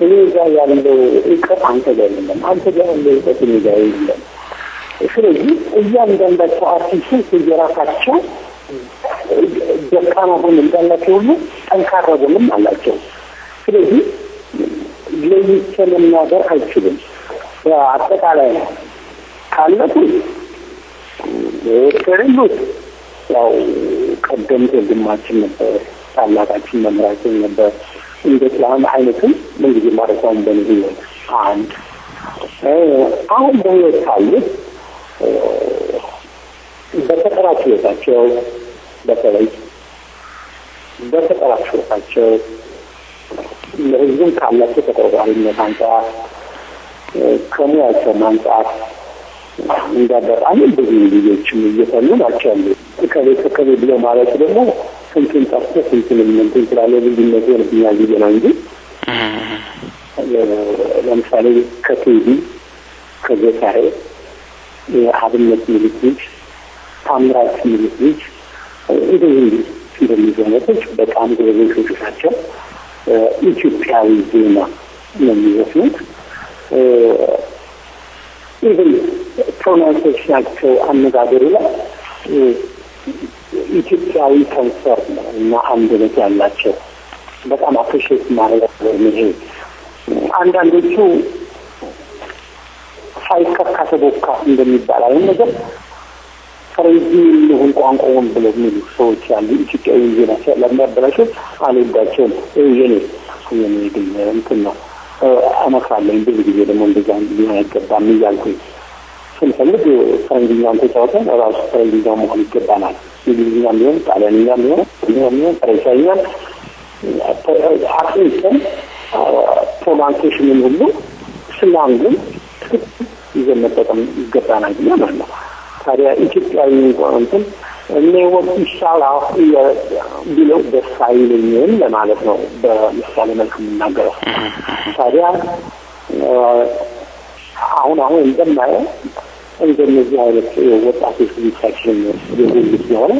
እኔ ጋር ያለው እውቀት አንተ ጋር የለም፣ አንተ ጋር ያለው እውቀት እኔ ጋር የለም። ስለዚህ እያንዳንዳቸው አርቲስቶች የየራሳቸው ደካማ ጎን እንዳላቸው ሁሉ ጠንካራ ጎንም አላቸው። ስለዚህ ለይቼ መናገር አይችልም። በአጠቃላይ ካለቱ ከሌሎች ያው ቀደምት ወንድማችን ነበር፣ ታላቃችን መምህራችን ነበር። እንደ ጥላሁን አይነትም ምንጊዜ ማረሳውን በንዙ አንድ አሁን በህይወት ካሉት በፈጠራ ችሎታቸው በተለይ በፈጠራ ችሎታቸው ለህዝቡም ካላቸው ተቆርቋሪነት አንጻር ከሙያቸው አንጻር እንዳጋጣሚ ብዙ ልጆችም እየፈሉ ናቸው ያሉ ከቤ ከከቤ ብሎ ማለት ደግሞ ስንቱን ጠርቶ ስንቱን እንትን ስላለ ልዩነት ይሆንብኛል ብዬ ነው እንጂ ለምሳሌ ከቴዲ ከዘሳሬ የአብነት ሚሉት ልጅ፣ ታምራት ሚሉት ልጅ እንደዚህ አይነቶች በጣም ጎበዞች ናቸው። ኢትዮጵያዊ ዜማ ነው የሚዘፍኑት። even pronunciation ኣቸው አነጋገሩ ላይ ኢትዮጵያዊ ከንፈር እና አንደበት ያላቸው በጣም አፕሪሼት ማድረግ ይሄ። አንዳንዶቹ ሳይከካ ተቦካ እንደሚባል አይነት ነገር ፈረንጂ የሚሆን ቋንቋውን ብለው የሚሉ ሰዎች ያሉ ኢትዮጵያዊ ዜና ለሚያበላሸው አልወዳቸውም። የኔ የኔ ግን እንትን ነው አመክራለኝ። ብዙ ጊዜ ደግሞ እንደዛ ሊሆን አይገባም እያልኩኝ ስንፈልግ ፈረንጅኛውን ተጫወተን ራሱ ፈረንጅኛ መሆን ይገባናል። እንግሊዝኛም ቢሆን ጣሊያንኛም ቢሆን ቢሆን ፈረንሳይኛም አቅኝተን ፕሮናንሴሽንን ሁሉ ስላንግን ትክክል ይዘን መጠቀም ይገባናል ብዬ ማለት ታዲያ ኢትዮጵያዊ እንትን እኔ ወጥ ይሻል ቢለው ደስ አይለኝም ለማለት ነው በምሳሌ መልክ የምናገረው። ታዲያ አሁን አሁን እንደማየው እንደነዚህ አይነት ወጣቶች ልጆቻችን የሁሉ ስለሆነ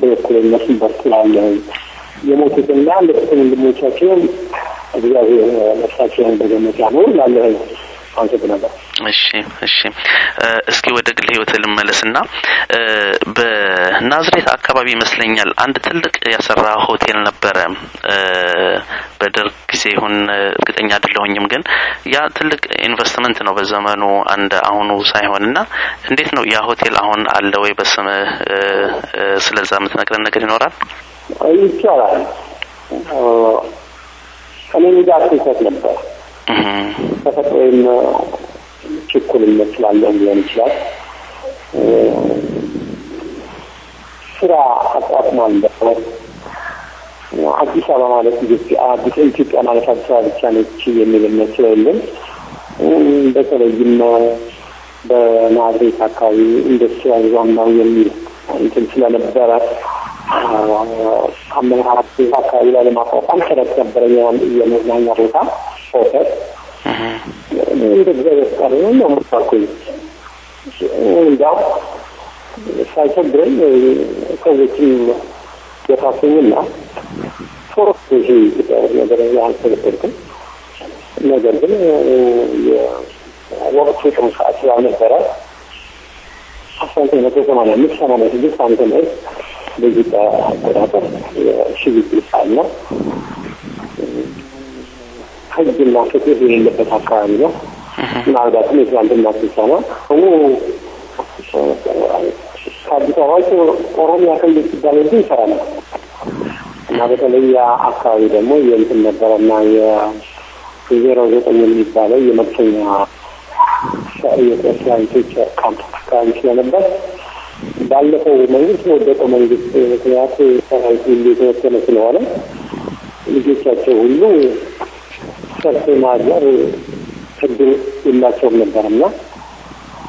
በበኩል እነሱን በኩላለሁ የሞቱትና ለጥቅም ወንድሞቻችንን እግዚአብሔር ነፍሳቸውን በገነት ያኖር ላለሁ አመሰግናለሁ። እሺ እሺ። እስኪ ወደ ግል ህይወት ልመለስና በናዝሬት አካባቢ ይመስለኛል አንድ ትልቅ ያሰራ ሆቴል ነበረ። በደርግ ጊዜ ይሁን እርግጠኛ አይደለሁኝም፣ ግን ያ ትልቅ ኢንቨስትመንት ነው በዘመኑ አንድ አሁኑ ሳይሆን እና እንዴት ነው ያ ሆቴል አሁን አለ ወይ? በስምህ ስለዛ የምትነግረን ነገር ይኖራል? ይቻላል። እኔ ስህተት ነበር ተፈጥሮዬም ችኩልነት ስላለው ሊሆን ይችላል። ስራ አቋቁሟል። አዲስ አበባ ማለት አዲስ ኢትዮጵያ ማለት አዲስ አበባ ብቻ ነች የሚል እምነት ስለሌለን በተለይም በናዝሬት አካባቢ ኢንዱስትሪያል ዞን ነው የሚል እንትን ስለነበረ አመራራት አካባቢ ላይ ለማቋቋም ጥረት ነበረ። የመዝናኛ ቦታ ሆቴል እንደ እግዚአብሔር ቃል ነው የሞታኩኝ እንዲያው ሳይቸግረኝ ሰዎችም የታሰኝና ሶስት ሺ ነገር አልተገደልኩም። ነገር ግን ወቅቱ ጥሩ ሰዓት ስላልነበረ አስራ ዘጠኝ መቶ ሰማንያ አምስት ሰማንያ ስድስት ዓመተ ምህረት በኢትዮጵያ አቆጣጠር ሽግግር ነው። ህግና ፍትህ የሌለበት አካባቢ ነው። ምናልባትም የትናንትና ስብሰባ ከአዲስ አበባ ኦሮሚያ ክልል ሲባል እንጂ ይሰራል እና በተለይ አካባቢ ደግሞ የእንትን ነበረ እና የዜሮ ዘጠኝ የሚባለው የመክሰኛ የኤርትራዊቶች ካምፕ አካባቢ ስለነበር ባለፈው መንግስት በወደቀው መንግስት ምክንያት ሰራዊቱ ሁሉ የተወሰነ ስለሆነ ልጆቻቸው ሁሉ ሰርቶ ማዘር ችግር የላቸውም ነበር እና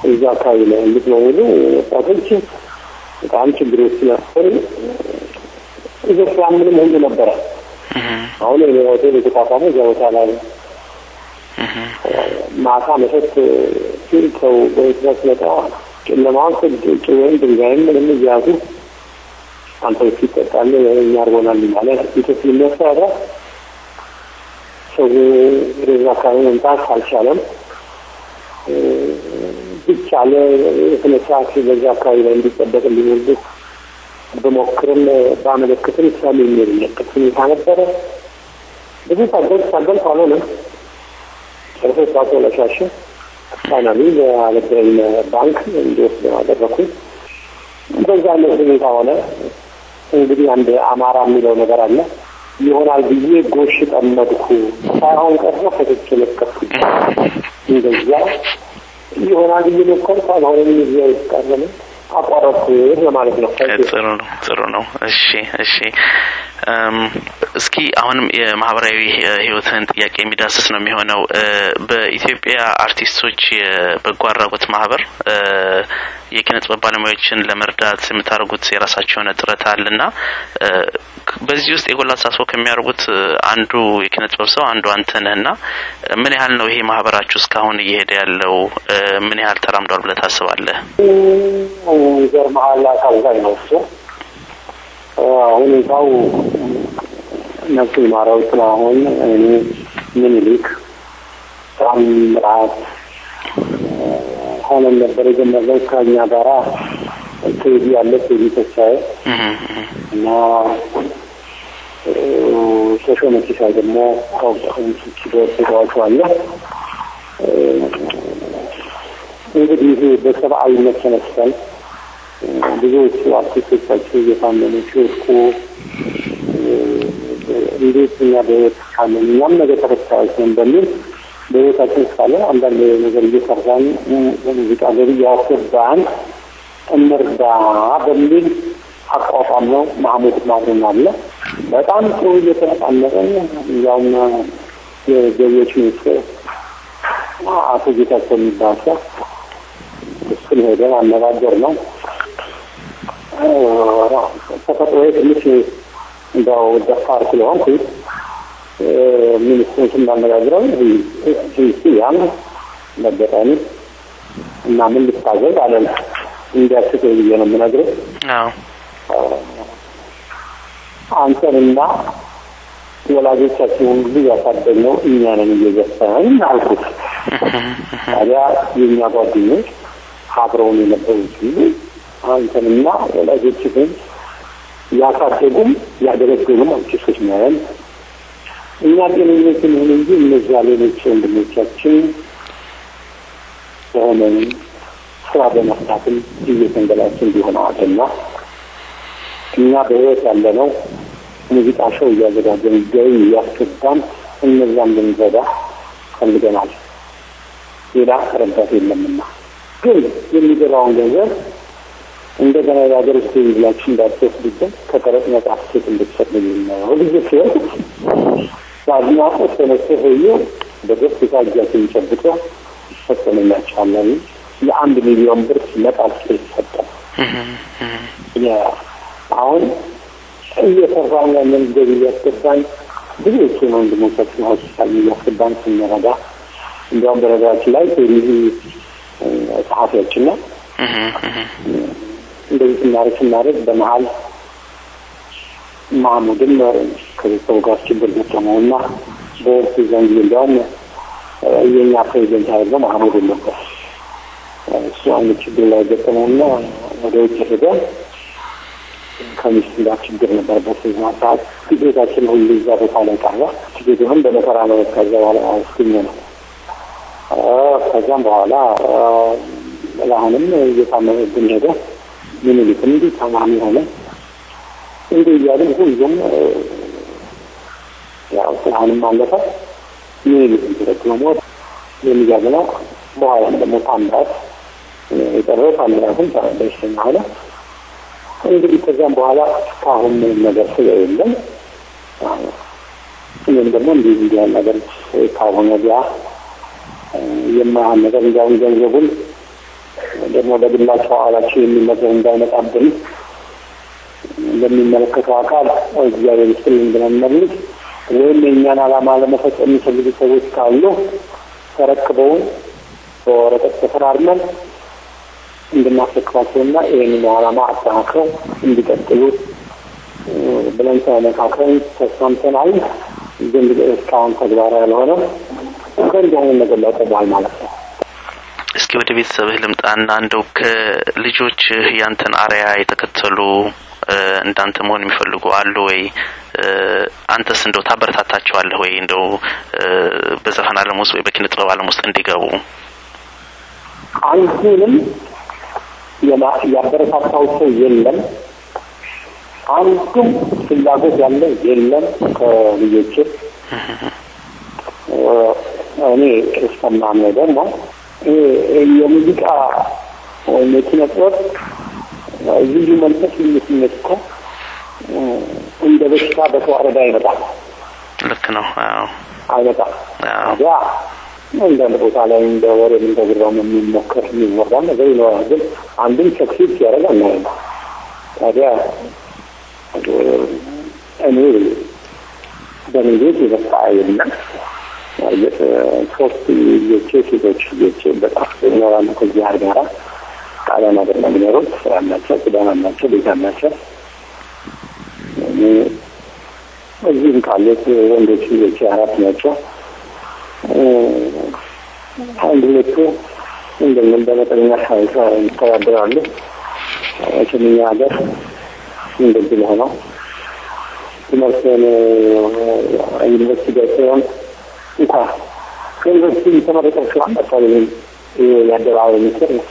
እዛ አካባቢ ላይ ያሉት በሙሉ ወጣቶች በጣም ችግሮች ስለነበሩ ኢትዮጵያ ምንም ሁሉ ነበረ። አሁን የኔ ሆቴል የተቋቋመ እዛ ቦታ ላይ ማታ መሸት ሲል ሰው በኤርትራ ሲመጣ ጨለማውን ስድ ወይም ድንጋይም ምንም እያያዙ አንተ ይጠጣል እኛ አርጎናል እያለ ኢትዮጵያ የሚያስፈራራ ሰው ወደዛ አካባቢ መምጣት አልቻለም። ብቻ ለስነ ስርዓት በዛ አካባቢ ላይ እንዲጠበቅ እንዲወርዱ በሞክርም በአመለክትም ሰሚ የሚልለቅት ሁኔታ ነበረ። ብዙ ታገል ታገል ካልሆነ ጨርሶ ስራቶ ለሻሽ ፋይናሊ በአበድረኝ ባንክ እንዲወስድ አደረኩኝ። በዛ ሁኔታ ሆነ። እንግዲህ አንድ አማራ የሚለው ነገር አለ ይሆናል ብዬ ጎሽ ጠመድኩ ሳይሆን ቀርቶ ፈትቼ ለቀኩ። እንደዚያ ይሆናል ብዬ ሞከርኩ፣ አልሆነም። ጊዜ ይቃረነ አቋረጥኩ ለማለት ነው። ጥሩ ነው፣ ጥሩ ነው። እሺ፣ እሺ። እስኪ አሁንም የማህበራዊ ህይወትህን ጥያቄ የሚዳስስ ነው የሚሆነው። በኢትዮጵያ አርቲስቶች የበጎ አድራጎት ማህበር የኪነ ጥበብ ባለሙያዎችን ለመርዳት የምታደርጉት የራሳቸው የሆነ ጥረት አለና በዚህ ውስጥ የጎላ ተሳትፎ ከሚያደርጉት አንዱ የኪነ ጥበብ ሰው አንዱ አንተ ነህና ምን ያህል ነው ይሄ ማህበራችሁ እስካሁን እየሄደ ያለው? ምን ያህል ተራምዷል ብለህ ታስባለህ? ይገርምሃል፣ አሳዛኝ ነው እሱ ሁኔታው ነፍስ ይማረው ስለአሁን እኔ ምኒልክ ታምራት ሆነን ነበር የጀመርነው ከእኛ ጋራ ቴዲ ያለ ቴዲ ተስፋዬ እና ተሾመ ሲሳይ ደግሞ ተጫዋቹ አለ። እንግዲህ በሰብአዊነት ተነስተን ብዙዎቹ አርቲስቶቻቸው እየታመኑ ሲወድቁ እንዴት እኛ በህይወት ካለን እኛም ነገ ተረካዮች ነን በሚል በህይወታችን እስካለ አንዳንድ ነገር እየሰራን በሙዚቃ ገቢ እያስገባን እንርዳ በሚል አቋቋም ነው። ማህሙድ ማሩን አለ በጣም ጥሩ እየተነቃነቀን እንዲያውም የገቢዎች ሚኒስትር አቶ ጌታቸው የሚባል እሱን ሄደን አነጋገር ነው። ተፈጥሮዬ ትንሽ እንደው ደፋር ስለሆንኩ ሚኒስትሩን ስናነጋግረው ያን መገጣሚ እና ምን ልታዘዝ አለን። እንዲያስቅ ብዬ ነው የምነግርህ። አንተንና ወላጆቻችንን ሁሉ ያሳደግነው እኛ ነን እየገፋን አልኩት። ታዲያ የእኛ ጓደኞች አብረውን የነበሩት ሁሉ አንተንና ወላጆችህን ያሳደጉም ያገለገሉም አርቲስቶች ነን። እኛ ጤነኞች እንሁን እንጂ እነዚያ ሌሎች ወንድሞቻችን በሆነ ስራ በመስራትም እየተንገላችን ቢሆነዋልና እኛ በህይወት ያለነው ሙዚቃ ሾው እያዘጋጀን ገቢ እያስገባን እነዛን ልንረዳ ፈልገናል። ሌላ ረዳት የለምና ግን የሚገባውን ገንዘብ እንደገና የሀገር ውስጥ ብላችሁ እንዳትወስዱብን ከቀረጥ ነጻ ስቴት እንድትሰጥልኝ ነው ልጅ ሲወት በአድናቆት ተነስቶ ሰውዬው በደስታ እጃቸውን ጨብጦ ይሰጠንላቸዋለን። የአንድ ሚሊዮን ብር ነጻ ስቴት ሰጠ። አሁን እየሰራን ያለን ገቢ እያስገባን ብዙዎቹን ወንድሞቻችን ሆስፒታል እያስገባን ስንረዳ እንዲያውም በነገራችን ላይ ቴሌቪ ጸሐፊያችን ነው እንደዚህ ስናደርግ ስናደርግ በመሀል ማህሙድም ከቤተሰቡ ጋር ችግር ገጠመው እና በወቅቱ ዘን ጊዜ እንዲያውም የእኛ ፕሬዚደንት ያለው ማህሙድ ነበር። እሱ አይነት ችግር ላይ ገጠመውና ወደ ውጭ ሄደ። ከሚስቱ ጋር ችግር ነበረበት። በዛ ሰዓት ትኬታችን ሁሉ እዛ ቦታ ላይ ቀረ። ትኬቱንም በመከራ ነው ከዛ በኋላ አስገኘ ነው። ከዛም በኋላ ጥላሁንም እየታመመብን ሄደ። ምኒልክም እንዲህ ታማሚ ሆነ። እንዲህ እያልን ሁሉም ያው ጥላሁንም አለፈ። ምኒልክም ተደግሞ ሞት። የሚገርመው በኋላም ደግሞ ታምራት የቀረው ታምራትም በሽተኛ ሆነ። እንግዲህ ከዚያም በኋላ እስካሁን ምንም ነገር ስለሌለም እኔም ደግሞ እንዲህ እንዲህ ነገር ካሁን ወዲያ የማያህል ነገር እንዲያውም ገንዘቡን ደግሞ ለግላቸው አላቸው የሚል ነገር እንዳይመጣብን ለሚመለከተው አካል እግዚአብሔር ይስጥልን ብለን መልስ ወይም የእኛን ዓላማ ለመፈጸም የሚፈልጉ ሰዎች ካሉ ተረክበውን በወረቀት ተፈራርመን እንድናስረክባቸውና ይህንን ዓላማ አጠናክረው እንዲቀጥሉ ብለን ተመካክረን ተስማምተናል። ግን እስካሁን ተግባራዊ ያልሆነ ከእንዲህ አይነት ነገር ላይ ቆሟል ማለት ነው። እስኪ ወደ ቤተሰብህ ልምጣና እንደው ከልጆች ያንተን አርያ የተከተሉ እንዳንተ መሆን የሚፈልጉ አሉ ወይ? አንተስ እንደው ታበረታታቸዋለህ ወይ? እንደው በዘፈን ዓለም ውስጥ ወይ በኪነ ጥበብ ዓለም ውስጥ እንዲገቡ አንዱንም ያበረታታው ሰው የለም። አንዱም ፍላጎት ያለ የለም ከልጆች እኔ ክርስትና ነው ደግሞ የሙዚቃ ወይም የኪነ ጥበብ ልዩ መንፈስ ልዩ ስሜት እኮ እንደ በሽታ በተዋረደ አይመጣም። ልክ ነው። አዎ አይመጣም። ታዲያ አንዳንድ ቦታ ላይ እንደ ወሬ እንደ ግራም የሚሞከር የሚወራ ነገር ይኖራል። ግን አንድም ሰክሲድ ሲያደርግ አናይም። ታዲያ እኔ ቤት የበቃ የለም። ሶስት ልጆቼ ሴቶች ልጆቼ በጣም ይኖራሉ ከዚህ ሀር ጋራ ጣሊያን ሀገር ነው የሚኖሩት። ስራ አላቸው፣ ትዳር አላቸው፣ ቤት አላቸው። እዚህም ካሉት ወንዶች ልጆቼ አራት ናቸው። አንድ ሁለቱ እንደምን በመጠነኛ ይተዳደራሉ። ችምኛ ሀገር እንደዚህ ሆነው ትምህርትን ዩኒቨርሲቲ ገብተውን እንኳ ከዩኒቨርሲቲ የተመረቀው ሰው አካባቢ የአደባባይ ምስር ነው።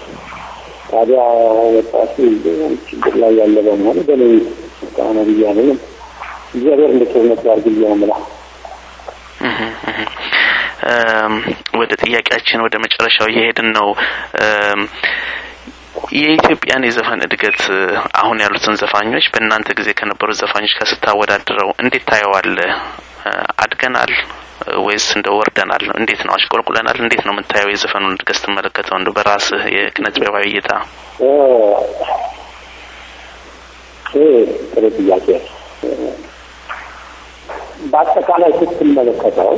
ታዲያ ወጣቱ ችግር ላይ ያለ በመሆኑ በእኔ ስልጣነ ብያለንም እግዚአብሔር እንደ ያርግ ብዬ ነው የምለው። ወደ ጥያቄያችን ወደ መጨረሻው እየሄድን ነው። የኢትዮጵያን የዘፈን እድገት አሁን ያሉትን ዘፋኞች በእናንተ ጊዜ ከነበሩት ዘፋኞች ጋር ስታወዳድረው እንዴት ታየዋለህ? አድገናል ወይስ እንደ ወርደናል? እንዴት ነው አሽቆልቁለናል? እንዴት ነው የምታየው የዘፈኑን እድገት ስትመለከተው እንደ በራስህ የኪነ ጥበባዊ እይታ? ጥሩ ጥያቄ። በአጠቃላይ ስትመለከተው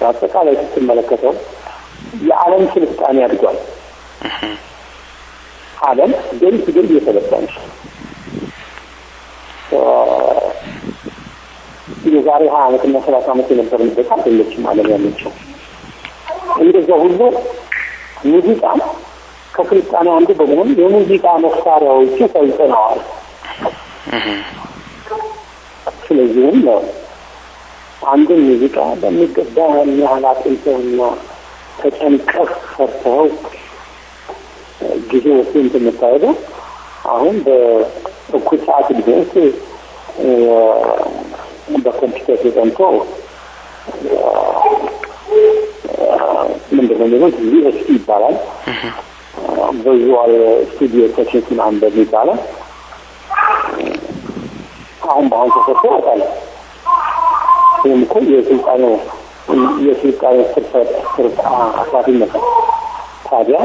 በአጠቃላይ ስትመለከተው የዓለም ስልጣኔ አድጓል። ዓለም ገል ሲገል እየተበጣች የዛሬ ሀያ ዓመትና ሰላሳ ዓመት የነበርንበት አይደለችም ዓለም ያለችው። እንደዛ ሁሉ ሙዚቃም ከስልጣኔ አንዱ በመሆኑ የሙዚቃ መሳሪያዎቹ ሰልጥነዋል። ስለዚህም አንድን ሙዚቃ በሚገባ ያህል አጥንተውና ተጨንቀህ ሰርተው ጊዜ ወስዶ የምታደርገው አሁን በእኩል ሰዓት ውስጥ በኮምፒውተር ተጠንቶ ምንድን ነው የሚሉት VST ይባላል። visual studio technique ምናምን ይባላል። አሁን በአሁን ተሰርቶ ያውቃል። ይህም እኮ የስልጣኔ ስርት አስራፊነት ነው። ታዲያ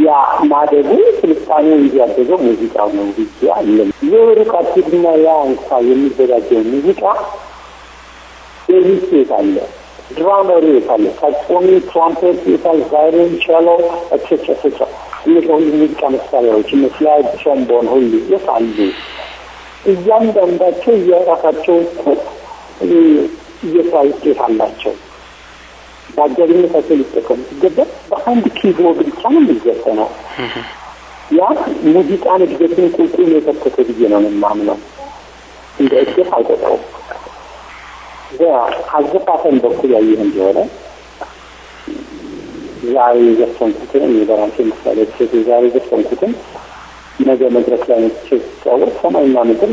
ያ ማደጉ ስልጣኔ እንዲያደገው ሙዚቃው ነው ብዬ አለም። የርቃቲድና ያ እንኳ የሚዘጋጀው ሙዚቃ ቤዚስ የት? ድራመሩ የት አለ? ትራምፔት የት አለ? ኤክሴትራ ኤክሴትራ እነዚህ ሁሉ ሙዚቃ መሳሪያዎች እነ ስላይድ፣ ትሮምቦን ሁሉ የት? እያንዳንዳቸው የራሳቸው የስራ ውጤት አላቸው። በአጃቢነታቸው ሊጠቀሙ ሲገባ በአንድ ኪቦርድ ብቻ ነው የሚዘፈነው። ያ ሙዚቃን እድገትን ቁልቁል የከተተ ብዬ ነው የማምነው። እንደ እድገት አልቆጥረውም። በአዘፋፈን በኩል ያየህ እንደሆነ ዛሬ የዘፈንኩትን በራሴ ምሳሌ ዛሬ የዘፈንኩትን ነገ መድረክ ላይ ሲጫወት ሰማይና ምድር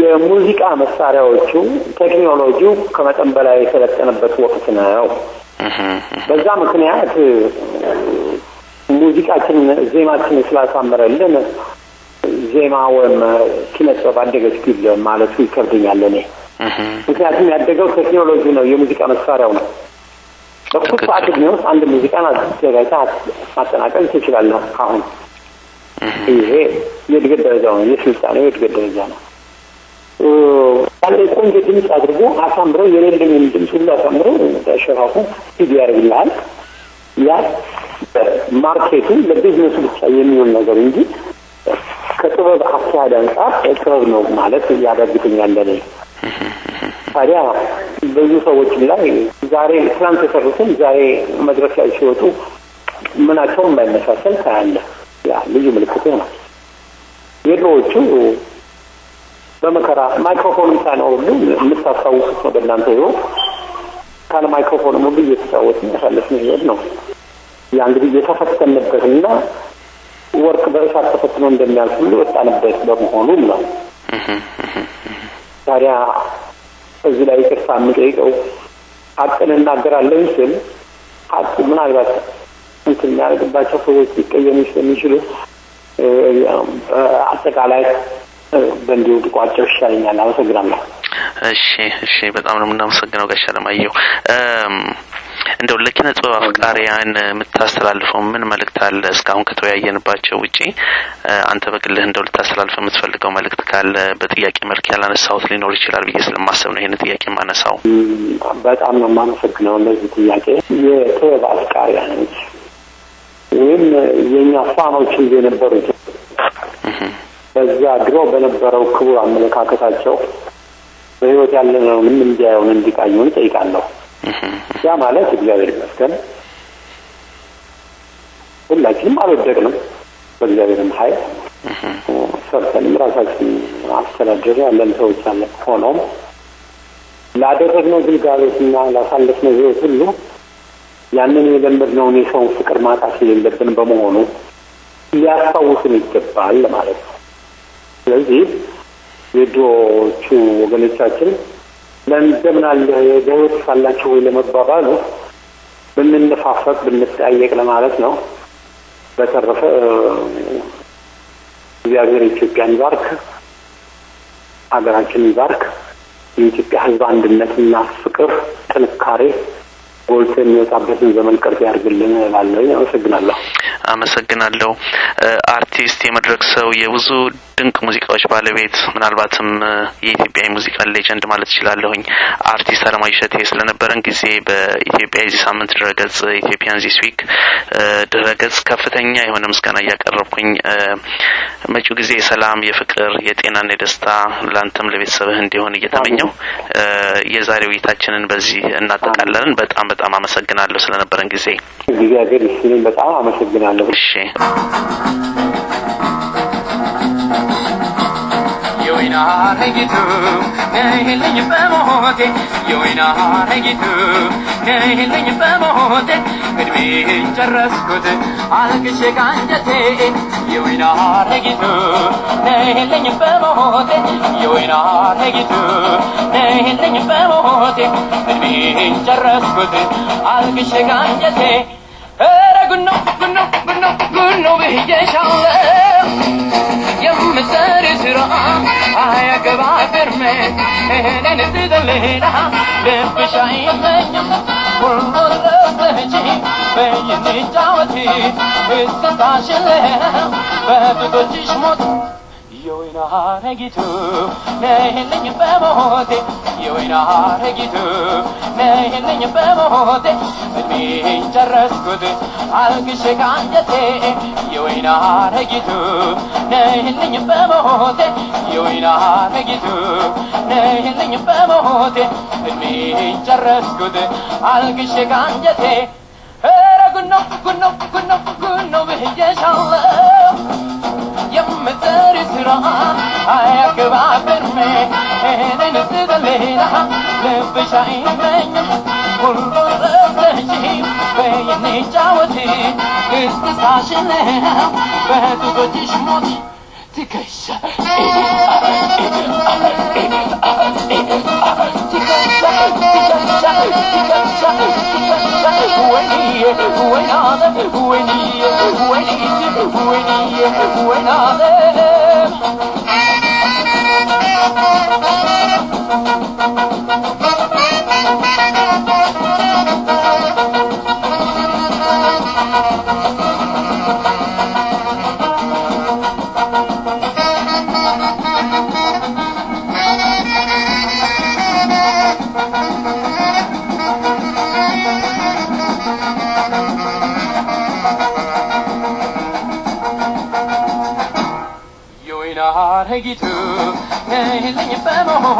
የሙዚቃ መሳሪያዎቹ ቴክኖሎጂው ከመጠን በላይ የሰለጠነበት ወቅት ነው። በዛ ምክንያት ሙዚቃችን ዜማችን ስላሳመረልን ዜማ ወይም ኪነጥበብ አደገች ቢል ማለቱ ይከብደኛል እኔ። ምክንያቱም ያደገው ቴክኖሎጂ ነው፣ የሙዚቃ መሳሪያው ነው። በኩል ሰዓት ዕድሜ ውስጥ አንድ ሙዚቃን አዘጋጅተህ ማጠናቀቅ ትችላለህ። አሁን ይሄ የእድገት ደረጃው ነው፣ የስልጣኔው የእድገት ደረጃ ነው። አንድ ቆንጆ ድምፅ አድርጎ አሳምረው የሌለኝን ድምፅ ሁሉ አሳምረው ሸራፉ ፊድ ያደርግልሃል። ያ ማርኬቱ ለቢዝነሱ ብቻ የሚውል ነገር እንጂ ከጥበብ አካሄድ አንጻር ጥበብ ነው ማለት ያዳግተኛል ለኔ። ታዲያ ብዙ ሰዎችም ላይ ዛሬ ትናንት የሰሩትን ዛሬ መድረክ ላይ ሲወጡ ምናቸውም የማይመሳሰል ታያለህ። ያ ልዩ ምልክቱ ነው። የድሮዎቹ በመከራ ማይክሮፎንም ሳይኖር ሁሉ የምታስታውሱት ነው። በእናንተ ህይወት ካለ ማይክሮፎንም ሁሉ እየተጫወትን ያሳለፍን ህይወት ነው። ያ እንግዲህ የተፈተንበትና ወርቅ በእሳት ተፈትኖ እንደሚያልፍ ሁሉ ወጣንበት በመሆኑም ነው። ታዲያ እዚህ ላይ ይቅርታ የምጠይቀው ሀቅን እናገራለን ስል ሀቅ ምናልባት እንትን የሚያደርግባቸው ሰዎች ሊቀየሙ ስለሚችሉ አጠቃላይ በእንዲሁ ቋጨው ይሻለኛል። አመሰግናለሁ። እሺ፣ እሺ። በጣም ነው የምናመሰግነው ጋሽ አለማየሁ። እንደው ለኪነ ጥበብ አፍቃሪያን የምታስተላልፈው ምን መልእክት አለ? እስካሁን ከተወያየንባቸው ውጪ አንተ በግልህ እንደው ልታስተላልፈው የምትፈልገው መልእክት ካለ በጥያቄ መልክ ያላነሳሁት ሊኖር ይችላል ብዬ ስለማሰብ ነው ይህን ጥያቄ የማነሳው። በጣም ነው የማመሰግነው ለዚህ ጥያቄ። የጥበብ አፍቃሪያኖች ወይም የእኛ ፋኖች የነበሩት በዛ ድሮ በነበረው ክቡር አመለካከታቸው በህይወት ያለነውንም እንዲያየውን እንዲቃኙን ጠይቃለሁ። ያ ማለት እግዚአብሔር ይመስገን ሁላችንም አልወደቅንም። በእግዚአብሔርም ኃይል ሰርተንም ራሳችን አስተዳደር ያለን ሰዎች አለ። ሆኖም ላደረግነው ግልጋሎትና ላሳለፍነው ህይወት ሁሉ ያንን የለመድነውን የሰውን ፍቅር ማጣት የሌለብን በመሆኑ ሊያስታውሱን ይገባል ማለት ነው። ስለዚህ የድሮዎቹ ወገኖቻችን ለእንደምን አለ በህይወት ሳላችሁ ወይ ለመባባሉ ብንነፋፈቅ ብንጠያየቅ ለማለት ነው። በተረፈ እግዚአብሔር ኢትዮጵያን ይባርክ፣ ሀገራችንን ይባርክ። የኢትዮጵያ ህዝብ አንድነትና ፍቅር፣ ጥንካሬ ጎልቶ የሚወጣበትን ዘመን ቅርብ ያድርግልን እላለሁ። አመሰግናለሁ። አመሰግናለሁ። አርቲስት፣ የመድረክ ሰው፣ የብዙ ድንቅ ሙዚቃዎች ባለቤት ምናልባትም የኢትዮጵያ የሙዚቃ legend ማለት እችላለሁኝ አርቲስት አለማየሁ እሸቴ ስለነበረን ጊዜ በኢትዮጵያ የዚህ ሳምንት ድረገጽ Ethiopian This Week ድረገጽ ከፍተኛ የሆነ ምስጋና እያቀረብኩኝ መጪው ጊዜ የሰላም፣ የፍቅር፣ የጤናና የደስታ ለአንተም ለቤተሰብህ እንዲሆን እየተመኘው የዛሬ ውይይታችንን በዚህ እናጠቃለልን። በጣም በጣም አመሰግናለሁ ስለነበረን ጊዜ። እግዚአብሔር ይስጥልኝ። በጣም አመሰግናለሁ። እሺ። የወይና ረጊቱ ነይልኝ በሞቴ የወይና ረጊቱ ነይልኝ በሞቴ እድሜን ጨረስኩት አልቅሼ ካንጀቴ የወይና ረጊቱ ነይልኝ በሞቴ የወይና ረጊቱ ነይልኝ በሞቴ እድሜን ጨረስኩት አልቅሼ ካንጀቴ ኧረ ጉኖ ጉኖ ጉኖ ጉኖ ብዬሻለሁ የምትሰሪ ስራ አያገባብርም እኔን ትዘሌላ ልብሽ አይመኝም ሁሉን ረስተች በይንጫወት እስክታሽለ በጡቶችሽ ሞት የወይና ሀረጊቱ ነይልኝ በሞቴ። የወይና ሀረጊቱ ነይልኝ በሞቴ። ጨረስኩት አልቅሼ ካንጀቴ የወይና ሀረጊቱ ነይልኝ በሞቴ። የወይና ሀረጊቱ ነይልኝ كنا كنا 为你，为他的，为你，为你，为你，为他的。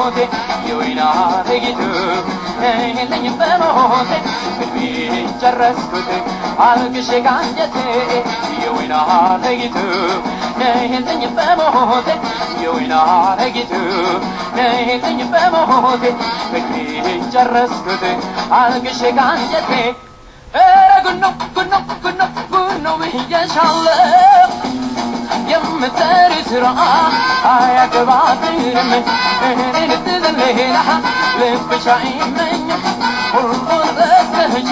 በሞቴ የወይና ሀረጊቱ ነይልኝ በሞቴ እድሜን ጨረስኩት አልቅሼ ካንጀቴ የወይና ሀረጊቱ ነይልኝ በሞቴ የወይና ብዬሻለሁ የምትሰሪ ስራ አያገባብም እኔን ትዘሌላ ልብሽ አይመኝም ሁሉን ረስተሽ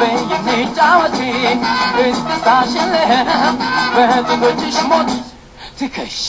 በይኔ ጫወት እስክስታሽን በጡቶችሽ ሞት ትከሻ